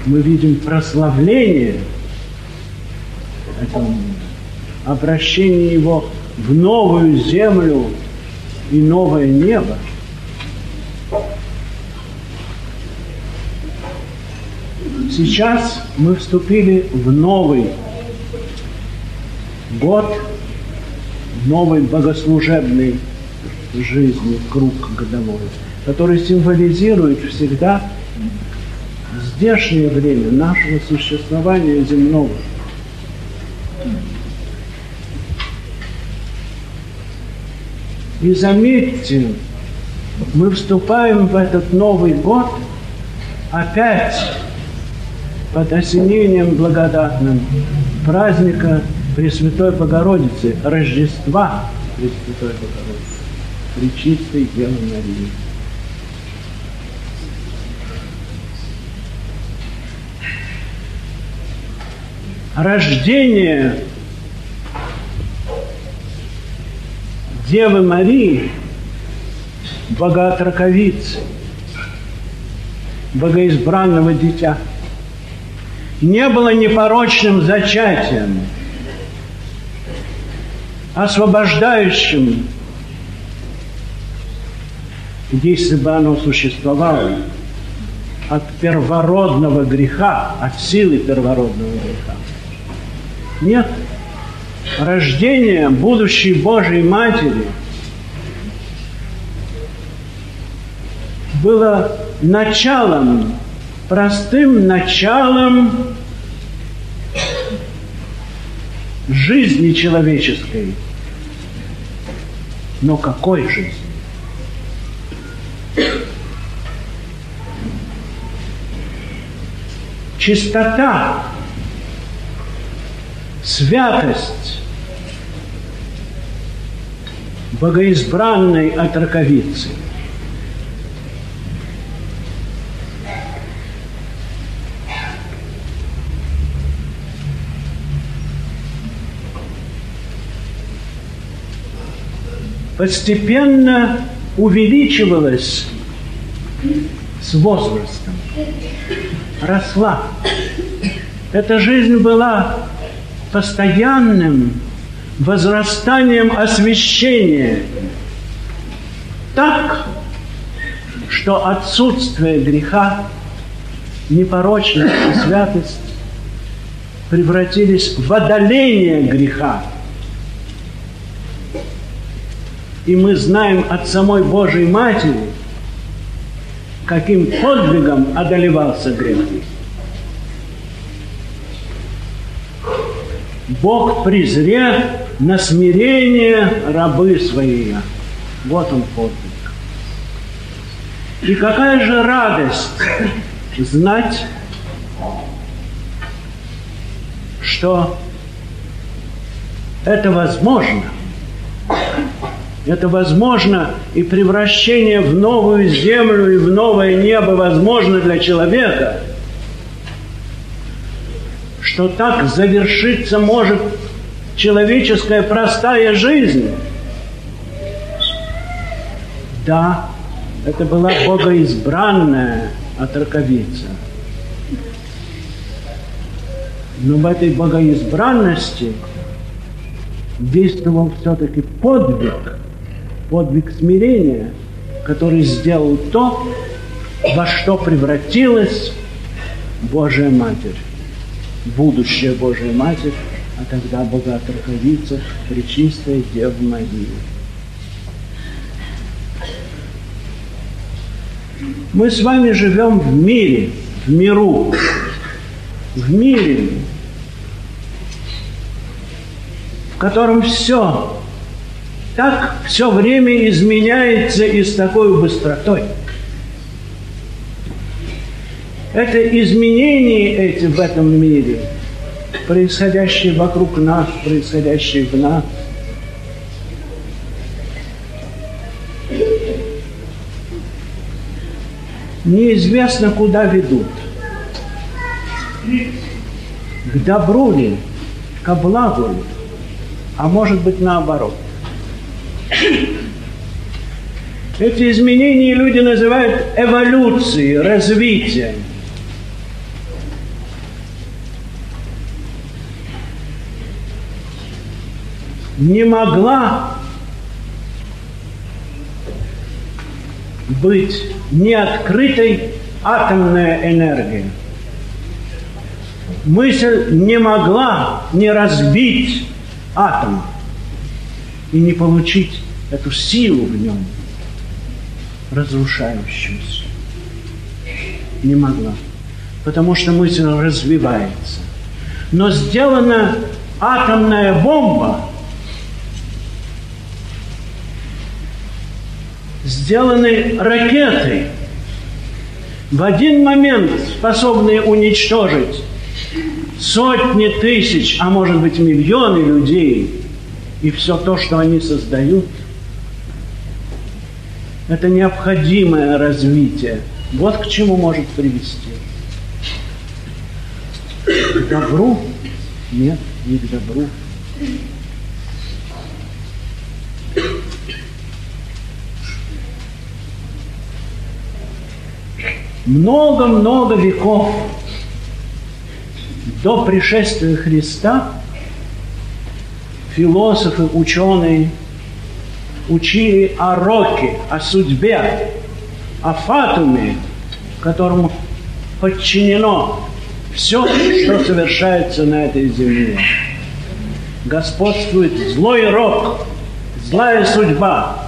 мы видим прославление обращение его в новую землю и новое небо. Сейчас мы вступили в новый год, новой богослужебной жизни, круг годовой, который символизирует всегда здешнее время нашего существования земного. И заметьте, мы вступаем в этот Новый год опять под осенением благодатным праздника Пресвятой Богородицы, Рождества. Пресвятой Богородицы, Пречистой Девы Марии. Рождение Девы Марии, богоотраковицы, богоизбранного дитя, не было непорочным зачатием, освобождающим, если бы оно существовало, от первородного греха, от силы первородного греха. Нет, рождение будущей Божьей Матери было началом, простым началом жизни человеческой. Но какой жизни? Чистота святость богоизбранной отраковицы. Постепенно увеличивалась с возрастом, росла. Эта жизнь была постоянным возрастанием освящения. Так, что отсутствие греха, непорочность и святость превратились в одоление греха. И мы знаем от самой Божьей Матери, каким подвигом одолевался грех. Бог презре на смирение рабы свои. Вот он подвиг. И какая же радость знать, что это возможно. Это возможно, и превращение в новую землю и в новое небо возможно для человека – что так завершиться может человеческая простая жизнь. Да, это была богоизбранная отраковица. Но в этой богоизбранности действовал все-таки подвиг, подвиг смирения, который сделал то, во что превратилась Божья Матерь будущая Божья Матерь, а тогда Богоотраковица, Пречистая Дева Мария. Мы с вами живем в мире, в миру, в мире, в котором все так все время изменяется и с такой быстротой – это изменения эти в этом мире, происходящие вокруг нас, происходящие в нас. Неизвестно, куда ведут. К добру ли, ко благу ли? А может быть наоборот. Эти изменения люди называют эволюцией, развитием. Не могла быть неоткрытой атомная энергия. Мысль не могла не разбить атом и не получить эту силу в нем, разрушающуюся. Не могла. Потому что мысль развивается. Но сделана атомная бомба, сделаны ракеты, в один момент способные уничтожить сотни тысяч, а может быть миллионы людей, и все то, что они создают, это необходимое развитие. Вот к чему может привести. К добру? Нет, не к добру. Много-много веков до пришествия Христа философы, ученые учили о роке, о судьбе, о фатуме, которому подчинено все, что совершается на этой земле. Господствует злой рок, злая судьба.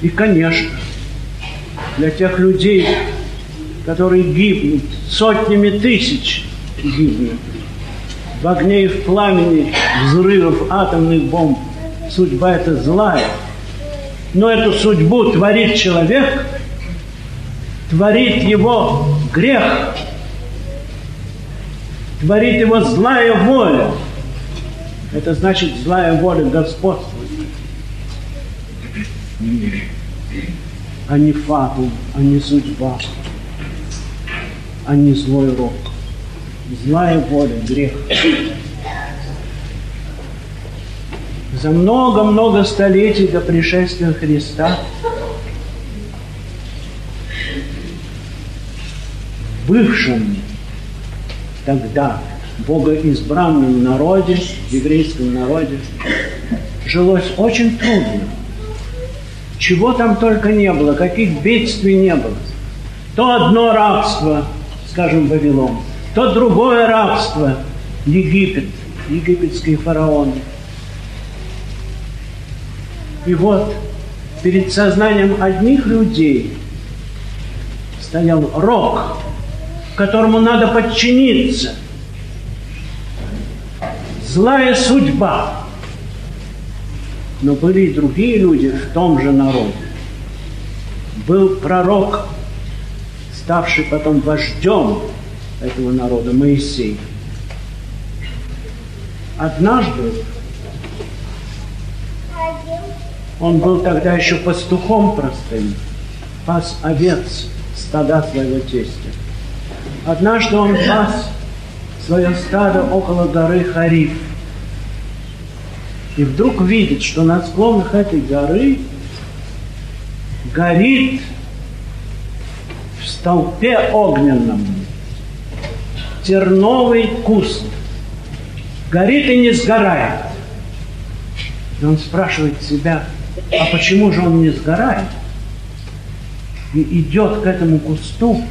И, конечно, для тех людей, которые гибнут, сотнями тысяч гибнут в огне и в пламени взрывов атомных бомб. Судьба это злая. Но эту судьбу творит человек, творит его грех, творит его злая воля. Это значит злая воля господствует. А не фатум, а не судьба а не злой рок. Злая воля, грех. За много-много столетий до пришествия Христа бывшем тогда богоизбранном народе, еврейском народе, жилось очень трудно. Чего там только не было, каких бедствий не было. То одно рабство – скажем, Вавилон, то другое рабство, Египет, египетские фараоны. И вот перед сознанием одних людей стоял рок, которому надо подчиниться. Злая судьба. Но были и другие люди в том же народе. Был пророк ставший потом вождем этого народа, Моисей. Однажды он был тогда еще пастухом простым, пас овец стада своего тестя. Однажды он пас свое стадо около горы Хариф. И вдруг видит, что на склонах этой горы горит в столпе огненном терновый куст горит и не сгорает. И он спрашивает себя, а почему же он не сгорает? И идет к этому кусту,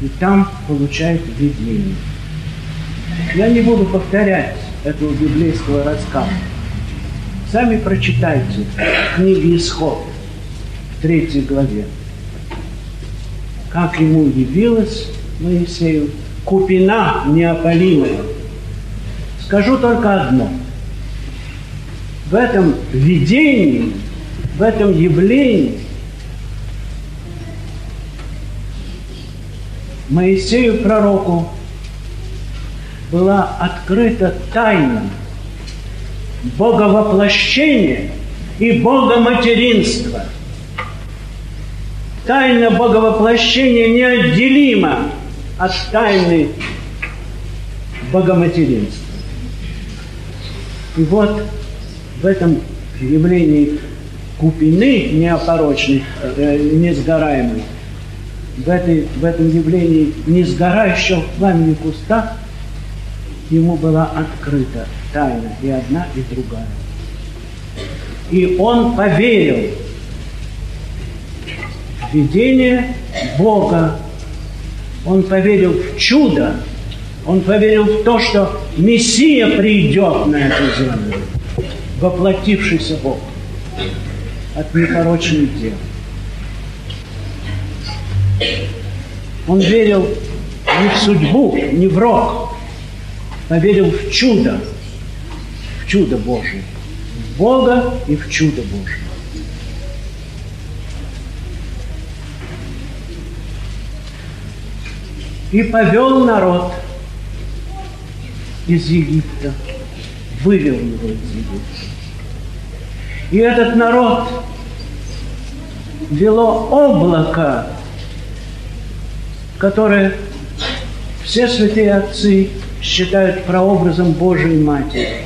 и там получает видение. Я не буду повторять этого библейского рассказа. Сами прочитайте книги Исход в третьей главе как ему явилась Моисею купина неопалимая. Скажу только одно. В этом видении, в этом явлении Моисею пророку была открыта тайна Боговоплощения и Богоматеринства – Тайна Боговоплощения неотделима от тайны богоматеринства. И вот в этом явлении купины неопорочной, э, несгораемой, в, этой, в этом явлении несгорающего пламени куста ему была открыта тайна и одна, и другая. И он поверил видение Бога. Он поверил в чудо. Он поверил в то, что Мессия придет на эту землю, воплотившийся Бог от непорочных дел. Он верил не в судьбу, не в рок, поверил в чудо, в чудо Божие, в Бога и в чудо Божие. И повел народ из Египта, вывел его из Египта. И этот народ вело облако, которое все святые отцы считают прообразом Божией Матери.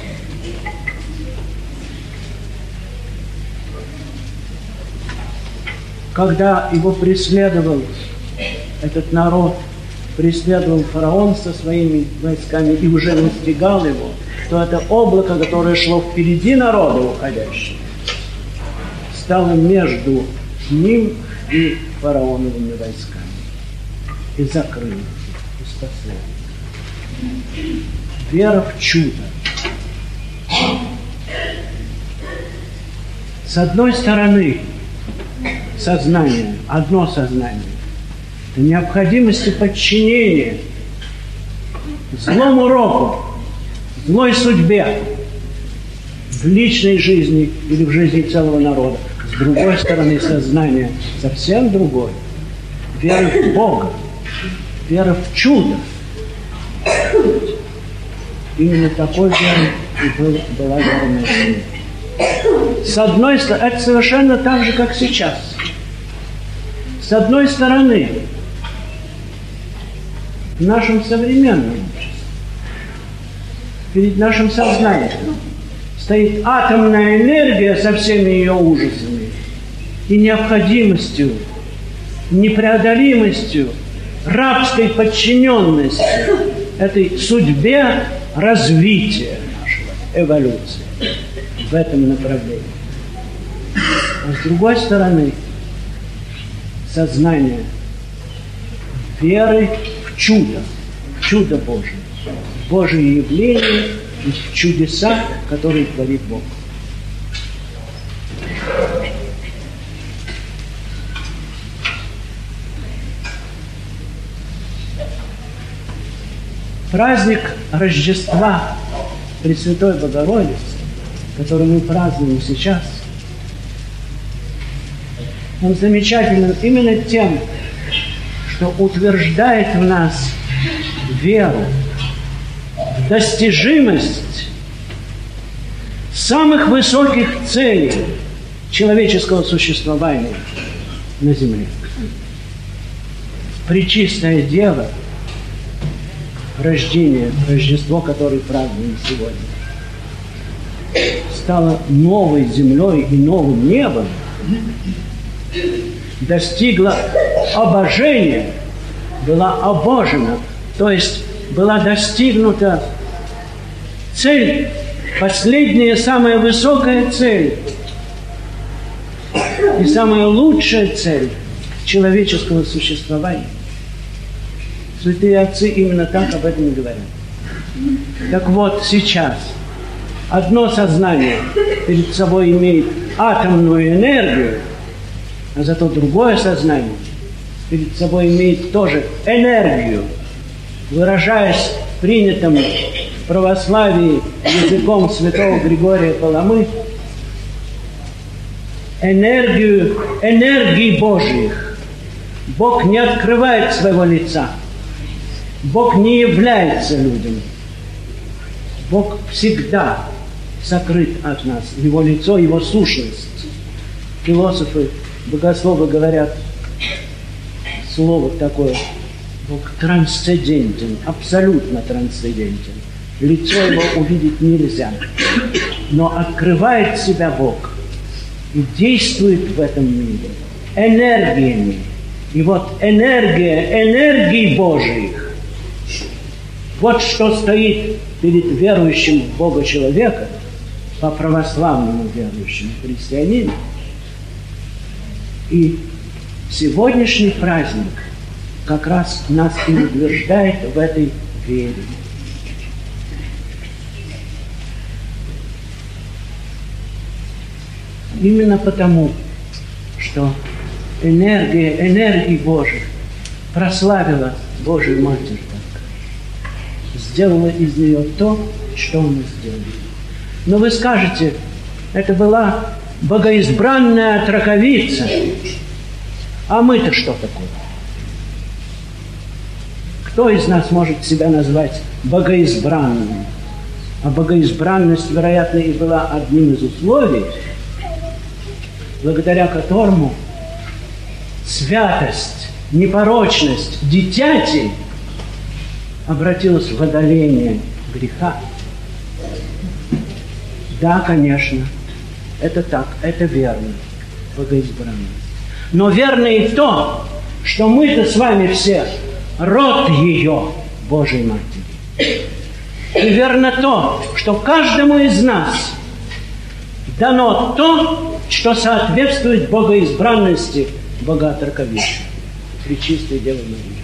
Когда его преследовал этот народ, преследовал фараон со своими войсками и уже настигал его, то это облако, которое шло впереди народа уходящего, стало между ним и фараоновыми войсками и закрыл и спасал вера в чудо. С одной стороны, сознание, одно сознание, это необходимости подчинения злому року, злой судьбе в личной жизни или в жизни целого народа. С другой стороны, сознание совсем другое. Вера в Бога, вера в чудо – Именно такой верой был, была вера Моисея. С одной стороны, это совершенно так же, как сейчас. С одной стороны, в нашем современном обществе, перед нашим сознанием, стоит атомная энергия со всеми ее ужасами и необходимостью, непреодолимостью, рабской подчиненности этой судьбе развития нашего, эволюции в этом направлении. А с другой стороны, сознание веры чудо, чудо Божие, Божие явление и чудеса, которые творит Бог. Праздник Рождества Пресвятой Богородицы, который мы празднуем сейчас, он замечателен именно тем, что утверждает в нас веру, достижимость самых высоких целей человеческого существования на земле. Пречистая Дева – рождение, Рождество, которое празднуем сегодня, стало новой землей и новым небом, достигла обожения, была обожена, то есть была достигнута цель, последняя, самая высокая цель и самая лучшая цель человеческого существования – Святые отцы именно так об этом и говорят. Так вот, сейчас одно сознание перед собой имеет атомную энергию, а зато другое сознание перед собой имеет тоже энергию, выражаясь принятым в православии языком святого Григория Паламы, энергию, энергии Божьих. Бог не открывает своего лица – Бог не является людям. Бог всегда сокрыт от нас. Его лицо, его сущность. Философы, богословы говорят слово такое. Бог трансцендентен, абсолютно трансцендентен. Лицо его увидеть нельзя. Но открывает себя Бог и действует в этом мире энергиями. И вот энергия, энергии Божьих, вот что стоит перед верующим в Бога человека, по православному верующему христианину. И сегодняшний праздник как раз нас и утверждает в этой вере. Именно потому, что энергия, энергии Божьих прославила Божию Матерь так. Сделала из нее то, что она сделала. Но вы скажете, это была богоизбранная траковица. А мы-то что такое? Кто из нас может себя назвать богоизбранным? А богоизбранность, вероятно, и была одним из условий, благодаря которому святость, непорочность дитяти обратилась в одоление греха. Да, конечно, это так, это верно, богоизбранность. Но верно и то, что мы-то с вами все род ее, Божьей Матери. И верно то, что каждому из нас дано то, что соответствует богоизбранности богатырковича, Пречистой Девы Марии.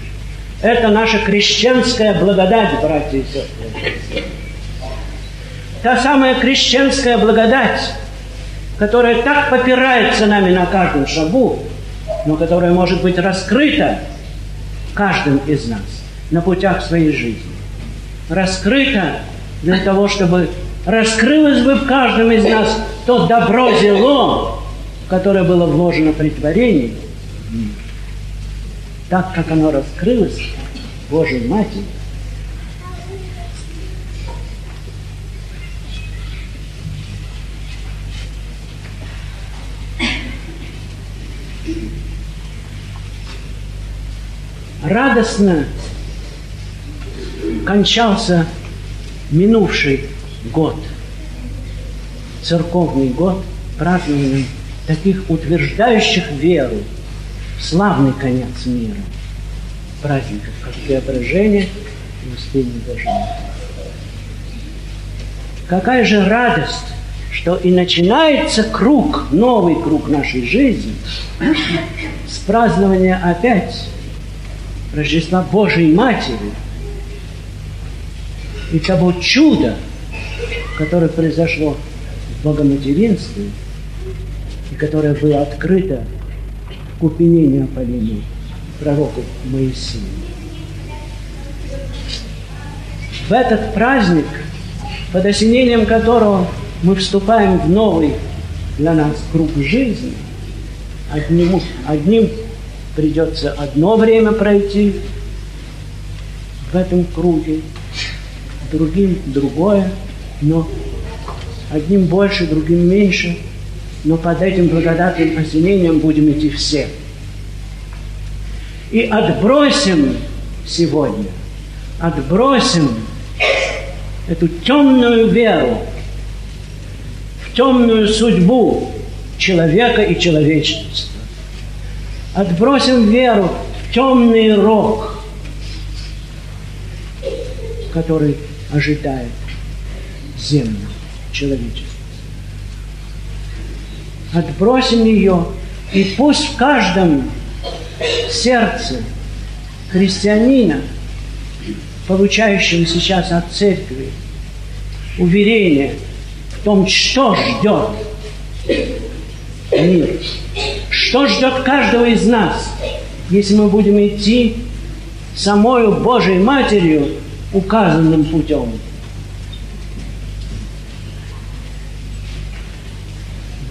Это наша крещенская благодать, братья и сестры. Та самая крещенская благодать, которая так попирается нами на каждом шагу, но которая может быть раскрыта каждым из нас на путях своей жизни. Раскрыта для того, чтобы раскрылось бы в каждом из нас то добро зело, которое было вложено при творении Так как оно раскрылось Божьей Матери, радостно кончался минувший год, церковный год, празднованием таких утверждающих веру славный конец мира, праздников, как преображение и успение Божьего. Какая же радость, что и начинается круг, новый круг нашей жизни. С празднования опять Рождества Божией Матери и того чуда, которое произошло в Богоматеринстве и которое было открыто купине Неаполине пророку Моисею. В этот праздник, под осенением которого мы вступаем в новый для нас круг жизни, одним, одним придется одно время пройти в этом круге, другим другое, но одним больше, другим меньше, но под этим благодатным осенением будем идти все. И отбросим сегодня, отбросим эту темную веру в темную судьбу человека и человечества. Отбросим веру в темный рок, который ожидает землю, человечество. Отбросим ее, и пусть в каждом сердце христианина, получающего сейчас от церкви уверение в том, что ждет мир, что ждет каждого из нас, если мы будем идти самою Божьей Матерью указанным путем?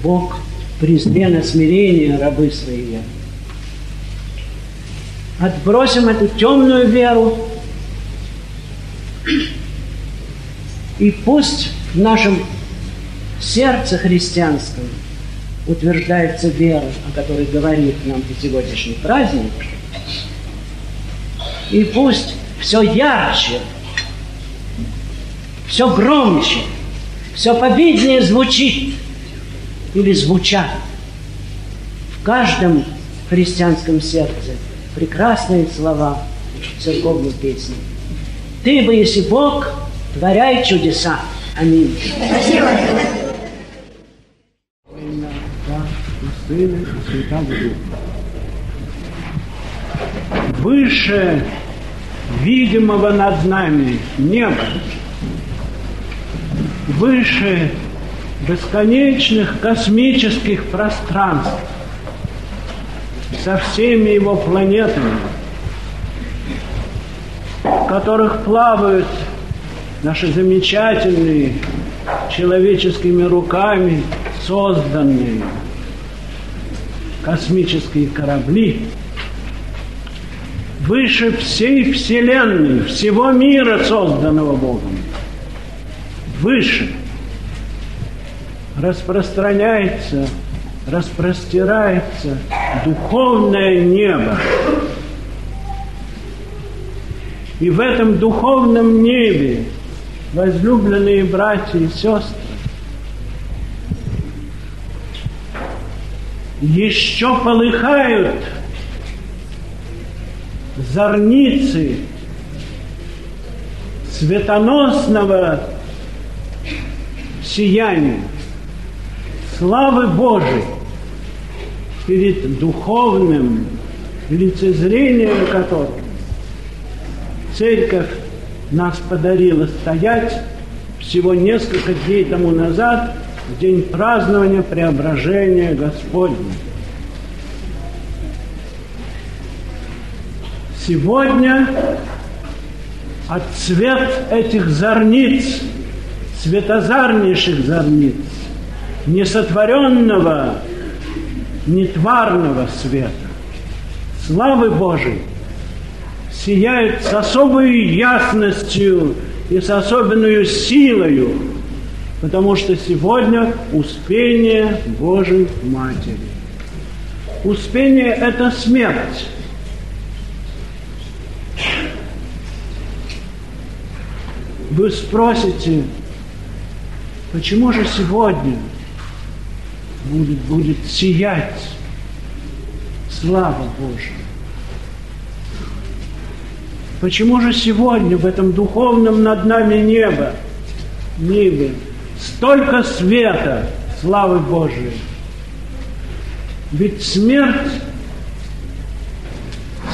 Бог презренно смирение рабы свои. Отбросим эту темную веру, и пусть в нашем сердце христианском – утверждается вера, о которой говорит нам сегодняшний праздник, И пусть все ярче, все громче, все победнее звучит или звучат в каждом христианском сердце прекрасные слова церковной песни. Ты бы, если Бог, творяй чудеса. Аминь. Спасибо. Сына и Святого Духа. Выше видимого над нами неба, выше бесконечных космических пространств, со всеми его планетами, в которых плавают наши замечательные человеческими руками созданные космические корабли, выше всей Вселенной, всего мира, созданного Богом, выше распространяется, распростирается духовное небо. И в этом духовном небе, возлюбленные братья и сестры, еще полыхают зорницы светоносного сияния, славы Божией перед духовным лицезрением которого церковь нас подарила стоять всего несколько дней тому назад в день празднования преображения Господня. Сегодня от цвет этих зорниц, светозарнейших зорниц, несотворенного, нетварного света, славы Божией, сияет с особой ясностью и с особенной силою потому что сегодня успение Божьей Матери. Успение – это смерть. Вы спросите, почему же сегодня будет, будет сиять слава Божья? Почему же сегодня в этом духовном над нами небо, небе, столько света, славы Божией. Ведь смерть,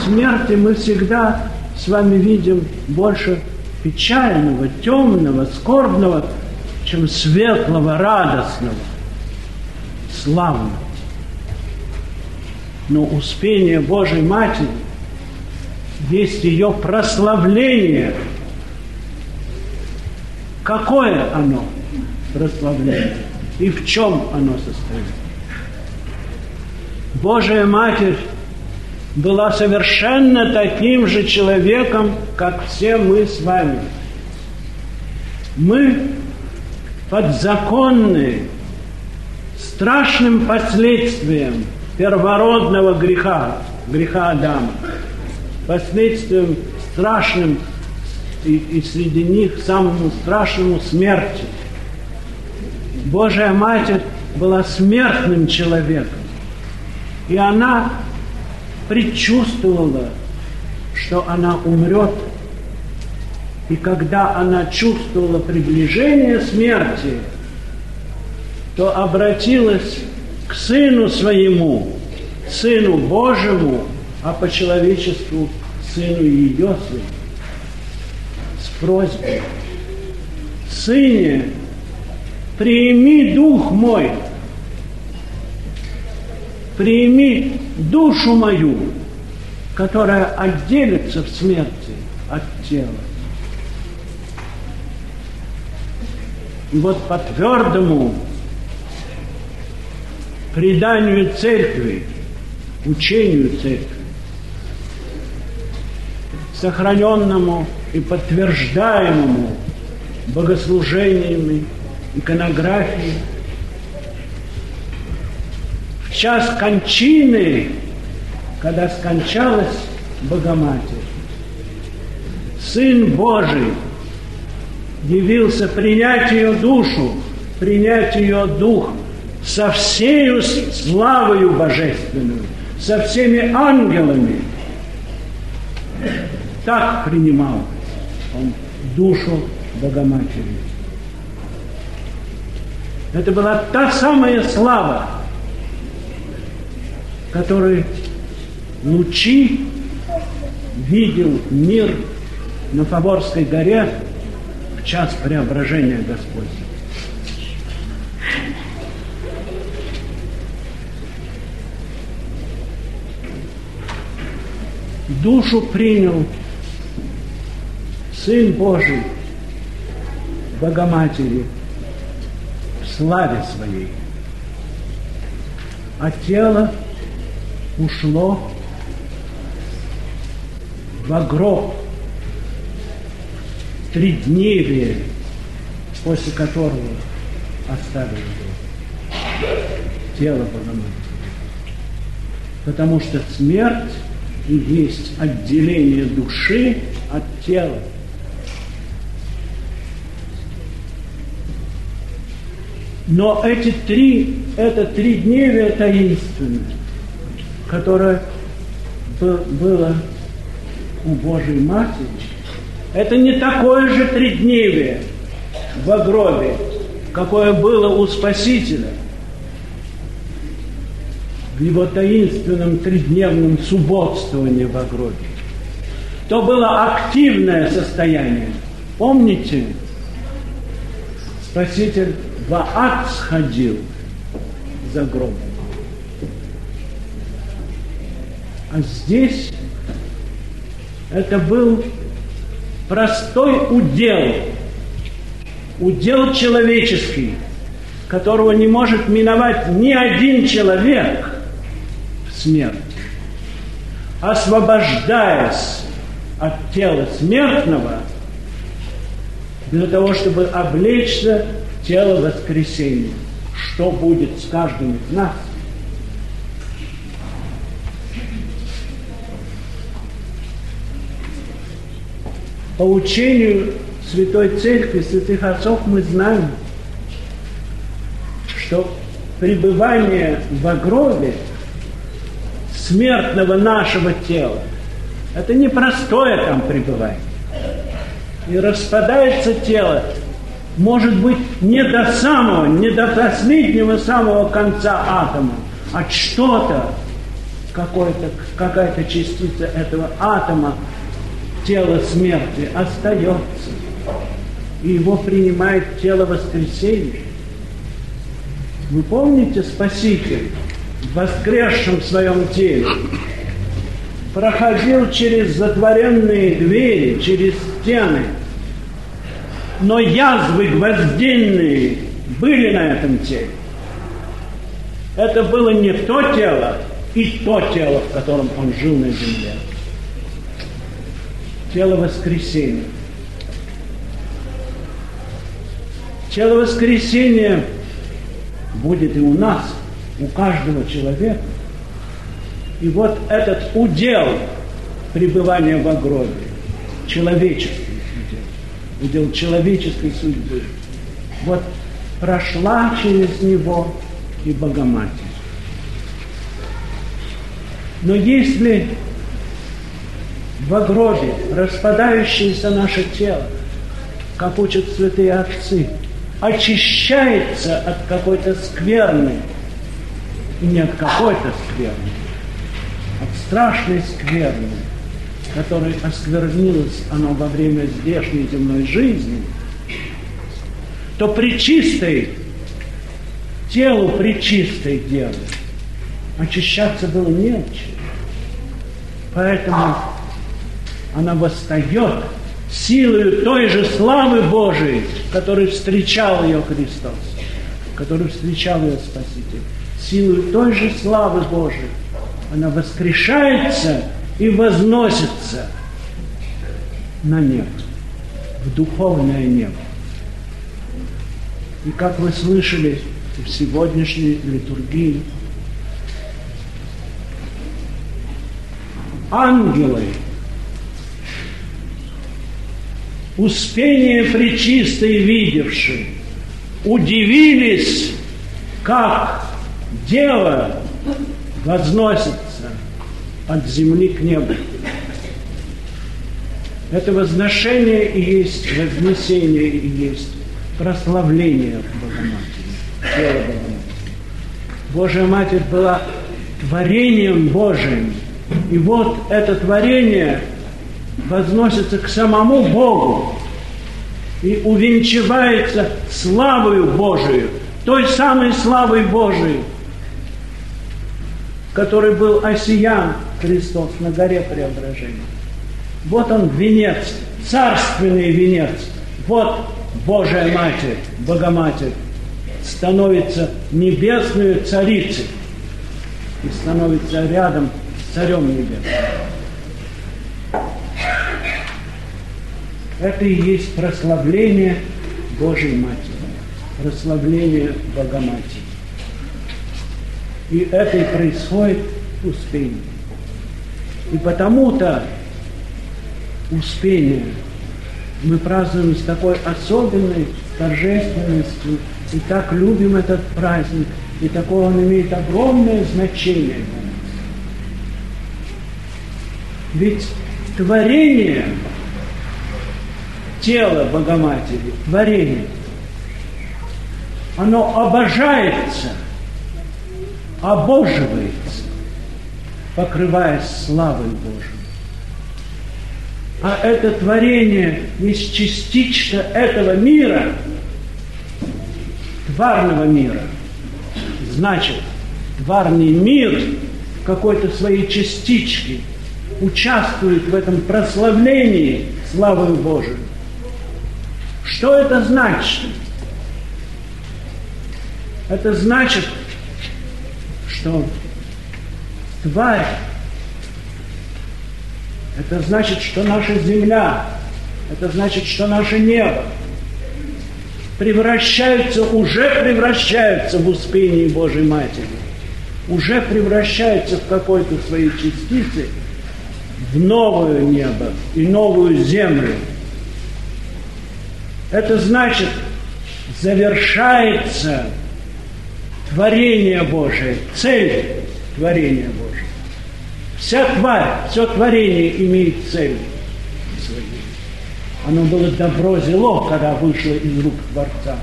смерти мы всегда с вами видим больше печального, темного, скорбного, чем светлого, радостного, славного. Но успение Божьей Матери есть ее прославление. Какое оно? Прославление. И в чем оно состоит? Божия Матерь была совершенно таким же человеком, как все мы с вами. Мы подзаконные, страшным последствием первородного греха, греха Адама, последствием страшным и, и среди них самому страшному смерти – Божья Матерь была смертным человеком. И она предчувствовала, что она умрет. И когда она чувствовала приближение смерти, то обратилась к Сыну Своему, Сыну Божьему, а по человечеству Сыну ее Сыну, с просьбой, Сыне, прими дух мой, прими душу мою, которая отделится в смерти от тела. И вот по твердому преданию церкви, учению церкви, сохраненному и подтверждаемому богослужениями иконографии. В час кончины, когда скончалась Богоматерь, Сын Божий явился принять ее душу, принять ее дух со всею славою божественную, со всеми ангелами. Так принимал он душу Богоматери. Это была та самая слава, которой лучи видел мир на Фаворской горе в час преображения Господня. Душу принял Сын Божий Богоматери славе своей, а тело ушло в гроб три дневия, после которого оставили его тело Богоматери. Потому что смерть и есть отделение души от тела. Но эти три, это три дневия таинственное, которое было у Божьей Матери, это не такое же тридневие в гробе, какое было у Спасителя в его таинственном тридневном субботствовании в гробе. То было активное состояние. Помните, Спаситель в ад сходил за гробом. А здесь это был простой удел, удел человеческий, которого не может миновать ни один человек в смерть. Освобождаясь от тела смертного, для того, чтобы облечься тело воскресения. Что будет с каждым из нас – По учению Святой Церкви, святых отцов мы знаем, что пребывание в гробе смертного нашего тела – это не простое там пребывание. И распадается тело, может быть, не до самого, не до последнего самого конца атома, а что-то, какая-то частица этого атома тело смерти остается, и его принимает тело воскресения. Вы помните Спаситель в воскресшем своем теле проходил через затворенные двери, через стены, но язвы гвозденные были на этом теле. Это было не то тело и то тело, в котором он жил на земле тело воскресения. Тело воскресения будет и у нас, у каждого человека. И вот этот удел пребывания в гробе, человеческий удел, человеческой судьбы, вот прошла через него и Богоматерь. Но если в гробе распадающееся наше тело, как учат святые отцы, очищается от какой-то скверны, и не от какой-то скверны, от страшной скверны, которой осквернилось оно во время здешней земной жизни, то при чистой, телу при чистой дело очищаться было не от Поэтому она восстает силой той же славы Божией, которой встречал ее Христос, который встречал ее Спаситель. Силой той же славы Божией она воскрешается и возносится на небо, в духовное небо. И как вы слышали в сегодняшней литургии, ангелы Успение причистой видевшие удивились, как дело возносится от земли к небу. Это возношение и есть вознесение и есть прославление Богоматери, тело Богоматери. Божья Матерь была творением Божиим. И вот это творение возносится к самому Богу и увенчивается славою Божию, той самой славой Божией, который был осиян Христос на горе преображения. Вот он венец, царственный венец. Вот Божия Матерь, Богоматерь, становится небесной царицей и становится рядом с Царем Небесным. Это и есть прославление Божьей Матери, прославление Богоматери. И это и происходит успение. И потому-то успение мы празднуем с такой особенной торжественностью и так любим этот праздник, и такое он имеет огромное значение. Ведь творение тела Богоматери, творение, оно обожается, обоживается, покрываясь славой Божией. А это творение есть частичка этого мира, тварного мира. Значит, тварный мир какой-то своей частички участвует в этом прославлении славы Божией. Что это значит? Это значит, что тварь, это значит, что наша земля, это значит, что наше небо превращаются, уже превращаются в успение Божьей Матери, уже превращаются в какой-то своей частице в новое небо и новую землю – это значит, завершается творение Божие, цель творения Божия. Вся тварь, все творение имеет цель свою. Оно было добро зело, когда вышло из рук Творца.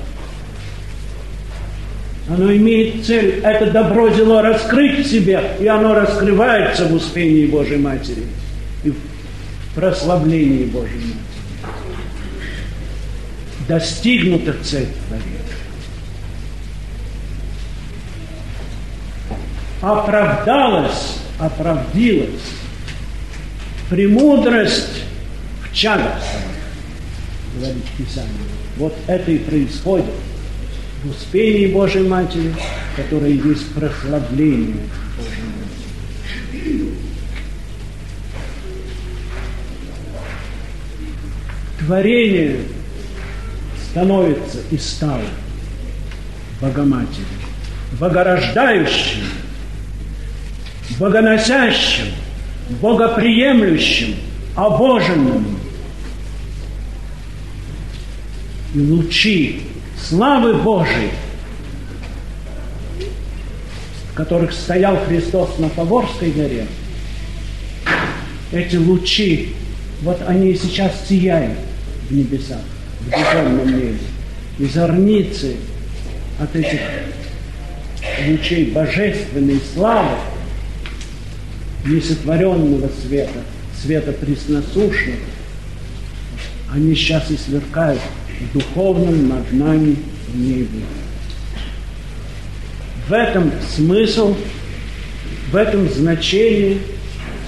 Оно имеет цель это добро зело раскрыть в себе, и оно раскрывается в успении Божьей Матери и в прославлении Божьей Матери достигнута цель творения. Оправдалась, оправдилась. Премудрость в чадах говорит Писание. Вот это и происходит. В успении Божьей Матери, которое есть прославление Божьей Матери. Творение становится и стал Богоматерью, богорождающим, богоносящим, богоприемлющим, обоженным. И лучи славы Божией, в которых стоял Христос на Поворской горе, эти лучи, вот они сейчас сияют в небесах в духовном мире. И зорницы от этих лучей божественной славы, несотворенного света, света пресносушного, они сейчас и сверкают в духовном над нами небе. В этом смысл, в этом значение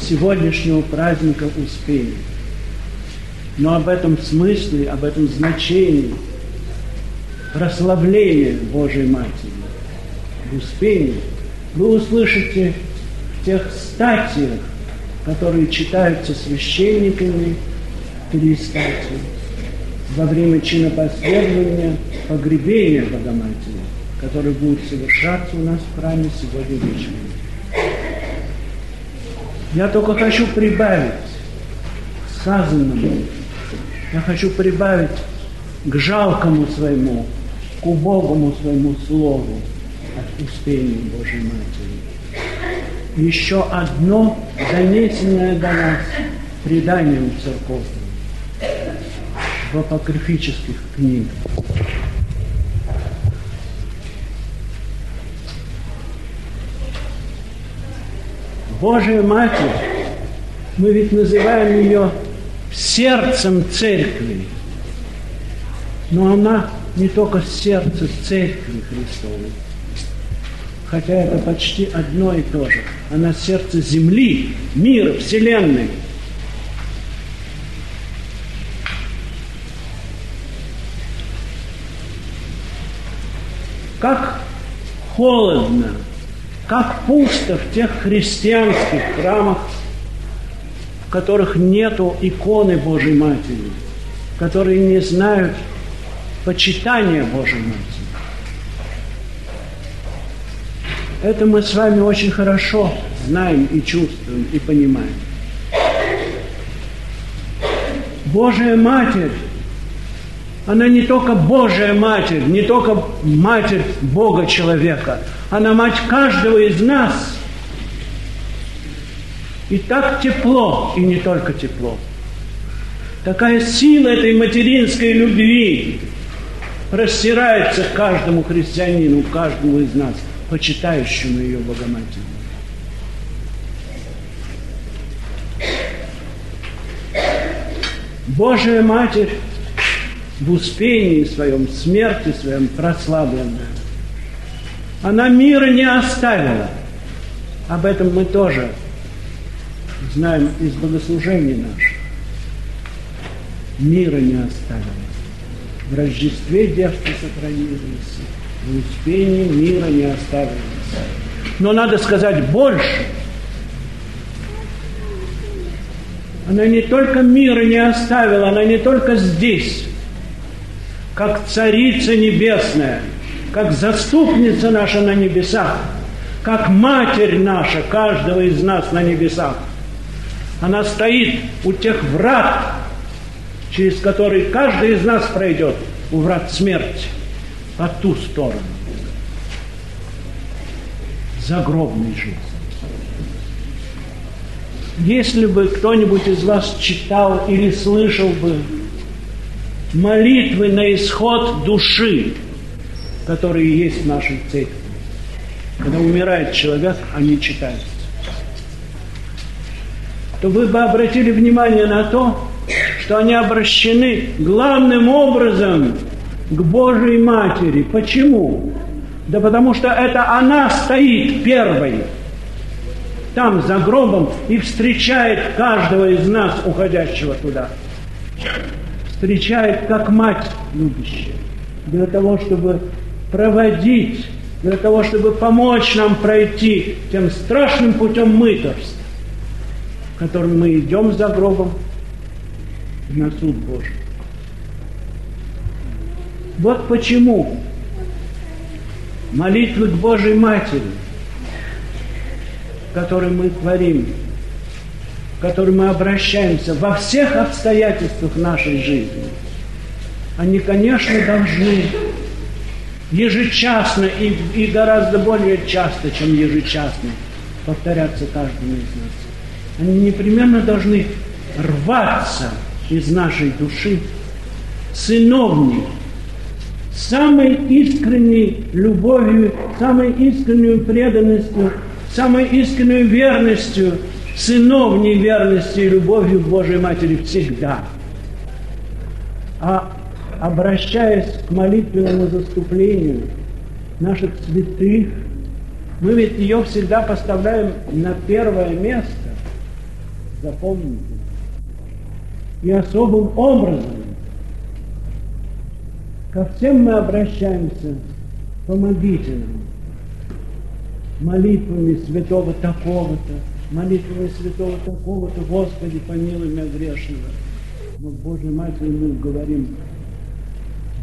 сегодняшнего праздника успения. Но об этом смысле, об этом значении прославления Божьей Матери, в Успении, вы услышите тех статьях, которые читаются священниками три статьи во время чинопоследования погребения Богоматери, который будет совершаться у нас в храме сегодня вечером. Я только хочу прибавить сказанному Я хочу прибавить к жалкому своему, к убогому своему слову от Успения Божьей Матери. Еще одно донесенное до нас преданием церковным в апокрифических книгах. Божия Матерь, мы ведь называем ее сердцем церкви, но она не только сердце церкви Христовой, хотя это почти одно и то же. Она сердце земли, мира, вселенной. Как холодно, как пусто в тех христианских храмах, в которых нету иконы Божьей Матери, которые не знают почитания Божьей Матери. Это мы с вами очень хорошо знаем и чувствуем, и понимаем. Божья Матерь, она не только Божья Матерь, не только Матерь Бога человека, она Мать каждого из нас. И так тепло, и не только тепло. Такая сила этой материнской любви растирается каждому христианину, каждому из нас – почитающему ее Богоматерь. Божия Матерь в успении своем, смерти своем прославленная. Она мира не оставила. Об этом мы тоже знаем из богослужений наших. Мира не оставила. В Рождестве девство сохранилось в мира не оставилось. Но надо сказать больше. Она не только мира не оставила, она не только здесь, как царица небесная, как заступница наша на небесах, как матерь наша, каждого из нас на небесах. Она стоит у тех врат, через которые каждый из нас пройдет, у врат смерти по ту сторону загробной жизни. Если бы кто-нибудь из вас читал или слышал бы молитвы на исход души, которые есть в нашей церкви, когда умирает человек, они читаются, то вы бы обратили внимание на то, что они обращены главным образом к Божьей Матери. Почему? Да потому что это она стоит первой там за гробом и встречает каждого из нас, уходящего туда. Встречает как мать любящая. Для того, чтобы проводить, для того, чтобы помочь нам пройти тем страшным путем мыторства, которым мы идем за гробом на суд Божий. Вот почему молитвы к Божьей Матери, которые мы творим, к которым мы обращаемся во всех обстоятельствах нашей жизни, они, конечно, должны ежечасно и, и гораздо более часто, чем ежечасно, повторяться каждому из нас. Они непременно должны рваться из нашей души сыновней, самой искренней любовью, самой искренней преданностью, самой искренней верностью, сыновней верностью и любовью к Божьей Матери всегда. А обращаясь к молитвенному заступлению наших святых, мы ведь ее всегда поставляем на первое место. Запомните. И особым образом Ко всем мы обращаемся, помогите нам. Молитвами святого такого-то, молитвами святого такого-то, Господи, помилуй меня грешного. Но Божьей Матери мы говорим,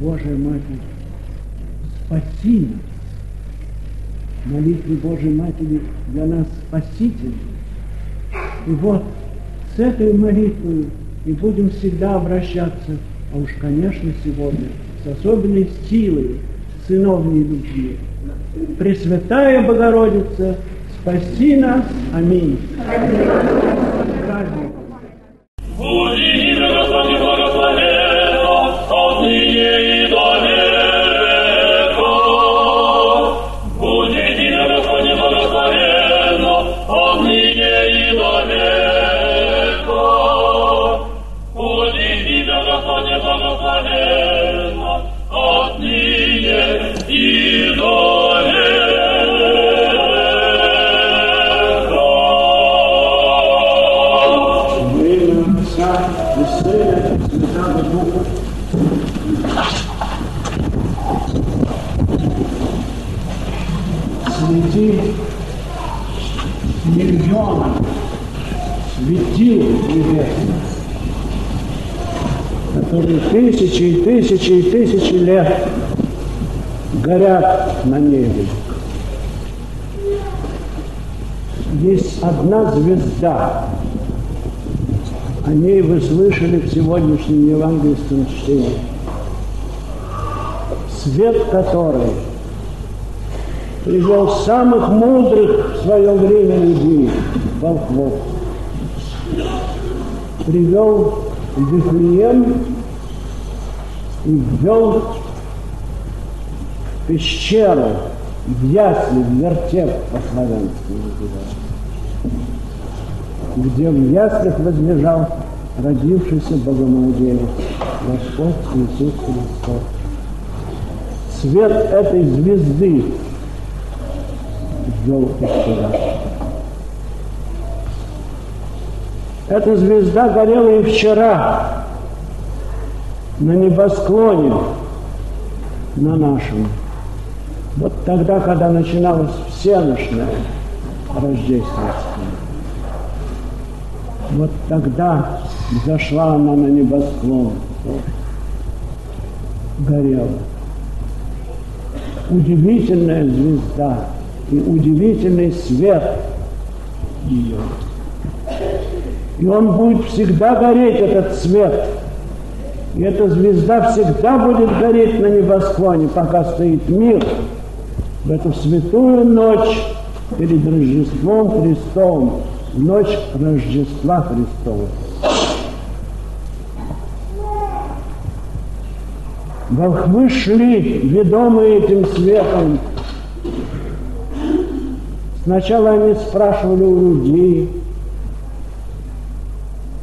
Божья Матерь, спаси нас. Молитвы Божьей Матери для нас спасительны. И вот с этой молитвой и будем всегда обращаться, а уж, конечно, сегодня особенной силой сыновней любви. Пресвятая Богородица, спаси нас. Аминь. Праздник. Звезда, о ней вы слышали в сегодняшнем евангельском чтении. Свет которой привел самых мудрых в свое время людей, волхвов. Привел в Вифлеем и ввел пещеру, в ясли, в вертеп по-славянски называется где в яслях возлежал родившийся Богомолодец, Господь Иисус Христос. Свет этой звезды ввел вчера. Эта звезда горела и вчера на небосклоне, на нашем. Вот тогда, когда начиналось всеношное рождественское. Вот тогда зашла она на небосклон, горела. Удивительная звезда и удивительный свет ее. И он будет всегда гореть, этот свет. И эта звезда всегда будет гореть на небосклоне, пока стоит мир. В эту святую ночь перед Рождеством Христовым, ночь Рождества Христова. Волхвы шли, ведомые этим светом. Сначала они спрашивали у людей,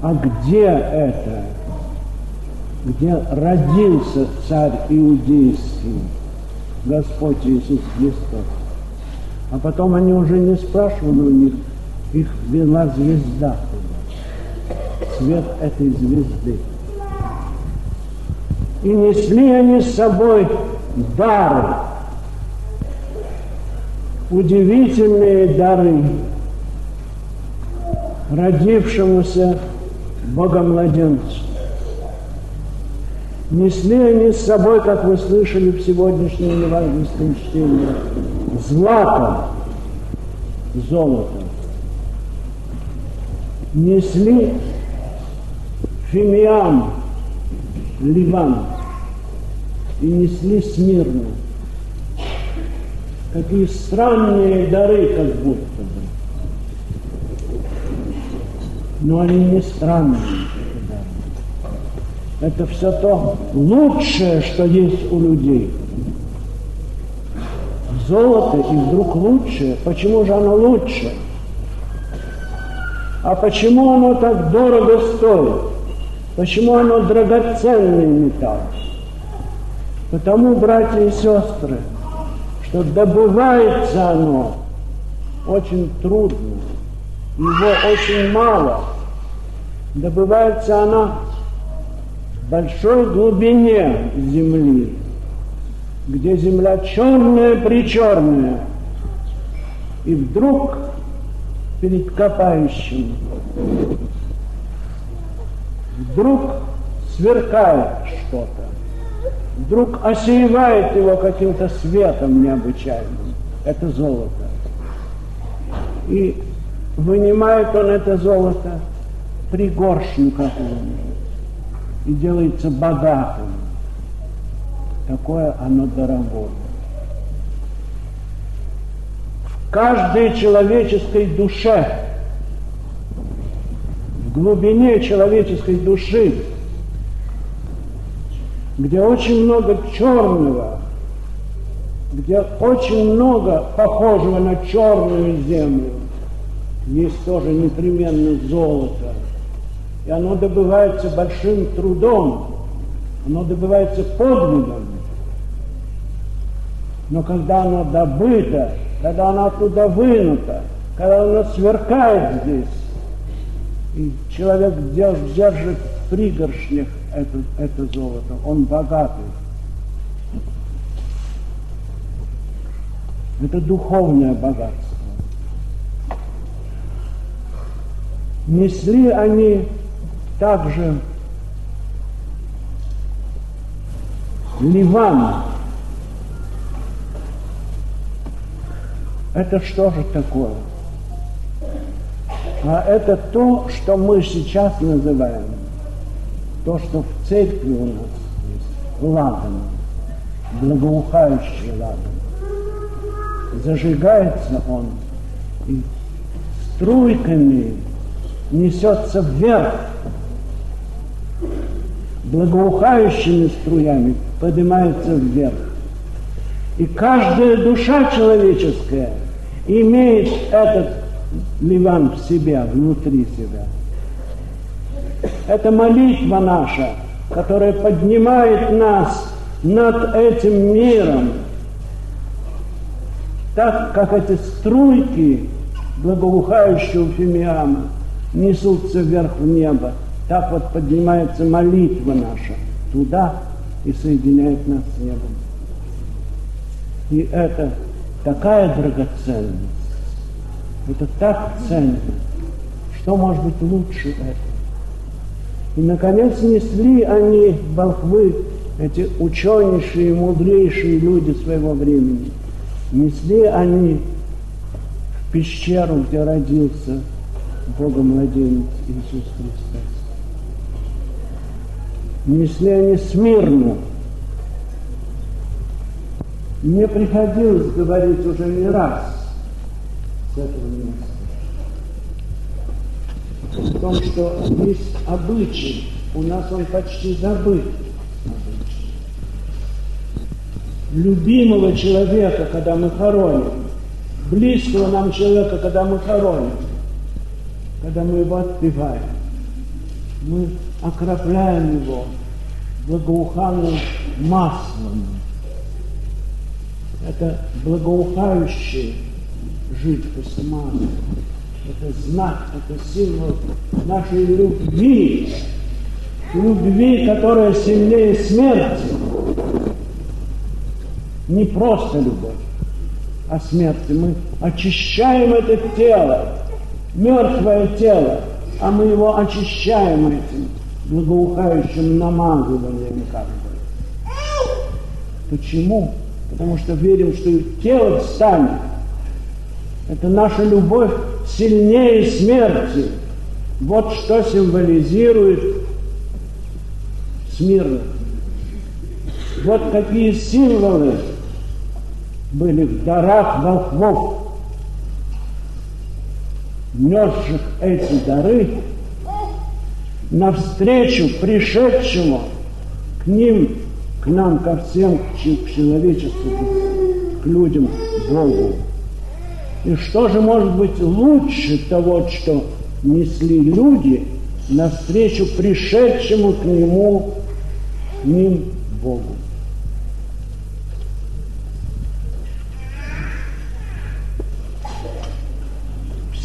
а где это? Где родился царь иудейский, Господь Иисус Христос? А потом они уже не спрашивали у них, их вела звезда свет этой звезды. И несли они с собой дары, удивительные дары родившемуся Богомладенцу. Несли они с собой, как вы слышали в сегодняшнем евангельском чтении, злато, золото. Несли фимиам, ливан, и несли смирно. Какие странные дары, как будто бы. Но они не странные. Это все то лучшее, что есть у людей. Золото и вдруг лучшее. Почему же оно лучше? А почему оно так дорого стоит? Почему оно драгоценный металл? Потому, братья и сестры, что добывается оно очень трудно, его очень мало. Добывается она в большой глубине земли, где земля черная-причерная. И вдруг перед копающим вдруг сверкает что-то, вдруг осеивает его каким-то светом необычайным. Это золото. И вынимает он это золото, пригоршню какую-нибудь и делается богатым. Такое оно дорогое. В каждой человеческой душе, в глубине человеческой души, где очень много черного, где очень много похожего на черную землю, есть тоже непременно золото. И оно добывается большим трудом, оно добывается подвигом. Но когда оно добыто, когда оно оттуда вынуто, когда оно сверкает здесь, и человек держит в пригоршнях это, это золото, он богатый. Это духовное богатство. Несли они также Ливан. Это что же такое? А это то, что мы сейчас называем, то, что в церкви у нас есть, ладан, благоухающий ладан. Зажигается он и струйками несется вверх, благоухающими струями поднимается вверх. И каждая душа человеческая имеет этот ливан в себе, внутри себя. Это молитва наша, которая поднимает нас над этим миром, так как эти струйки благоухающего фимиама несутся вверх в небо. Так вот поднимается молитва наша туда и соединяет нас с небом. И это такая драгоценность, это так ценно, что может быть лучше этого. И, наконец, несли они волхвы, эти ученейшие, мудрейшие люди своего времени, несли они в пещеру, где родился Бога-младенец Иисус Христос. Несли они смирно. Мне приходилось говорить уже не раз с этого места в том, что есть обычай, у нас он почти забыт. Любимого человека, когда мы хороним, близкого нам человека, когда мы хороним, когда мы его отпеваем, мы окропляем его благоуханным маслом. Это благоухающая жидкость масла. Это знак, это символ нашей любви, любви, которая сильнее смерти. Не просто любовь, а смерти. Мы очищаем это тело, мертвое тело, а мы его очищаем этим благоухающим намазыванием как бы. Почему? Потому что верим, что тело встанет. Это наша любовь сильнее смерти. Вот что символизирует Смирно. Вот какие символы были в дарах волхвов несших эти дары навстречу пришедшему к ним, к нам, ко всем, к человечеству, к людям, Богу. И что же может быть лучше того, что несли люди навстречу пришедшему к нему, к ним Богу?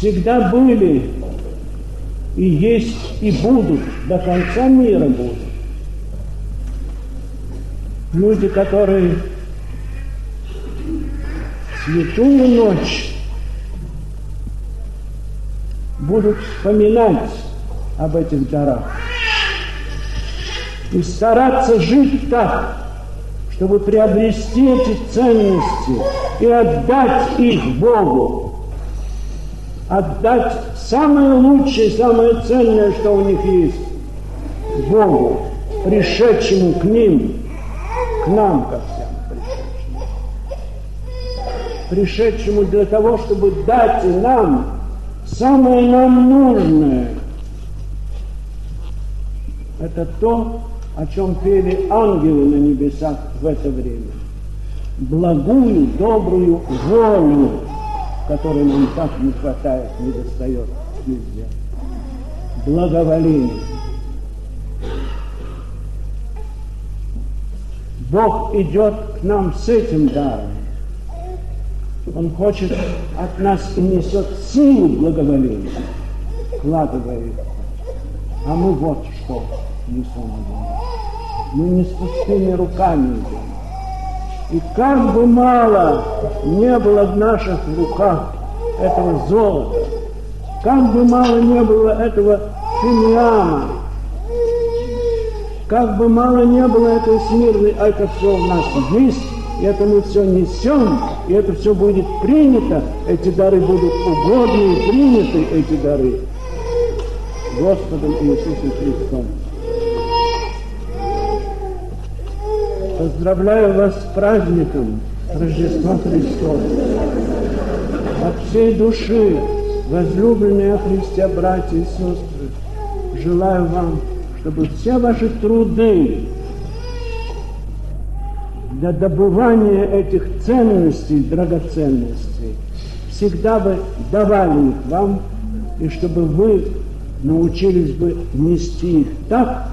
всегда были и есть и будут, до конца мира будут. Люди, которые святую ночь будут вспоминать об этих дарах и стараться жить так, чтобы приобрести эти ценности и отдать их Богу, отдать самое лучшее, самое ценное, что у них есть, Богу, пришедшему к ним, к нам ко всем пришедшему. Пришедшему для того, чтобы дать нам самое нам нужное. Это то, о чем пели ангелы на небесах в это время. Благую, добрую волю, которой нам так не хватает, не достает везде. Благоволение. Бог идет к нам с этим даром. Он хочет от нас и несет силу благоволения, вкладывает. А мы вот что несем его. Мы не с пустыми руками идем. И как бы мало не было в наших руках этого золота, как бы мало не было этого фимиама, как бы мало не было этой смирной, а это все у нас есть, и это мы все несем, и это все будет принято, эти дары будут угодны и приняты, эти дары Господом Иисусом Христом. Поздравляю вас с праздником Рождества Христова. От всей души, возлюбленные Христе, братья и сестры, желаю вам, чтобы все ваши труды для добывания этих ценностей, драгоценностей, всегда бы давали их вам, и чтобы вы научились бы нести их так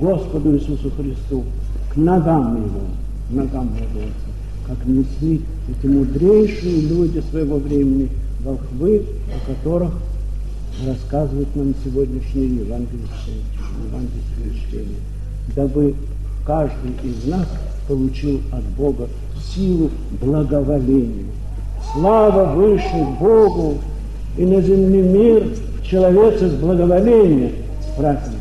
Господу Иисусу Христу, к ногам Его, ногам Его, как несли эти мудрейшие люди своего времени, волхвы, о которых рассказывает нам сегодняшнее евангельское, евангельское чтение, дабы каждый из нас получил от Бога силу благоволения. Слава выше Богу и на земле мир человеца с благоволением, с праздником.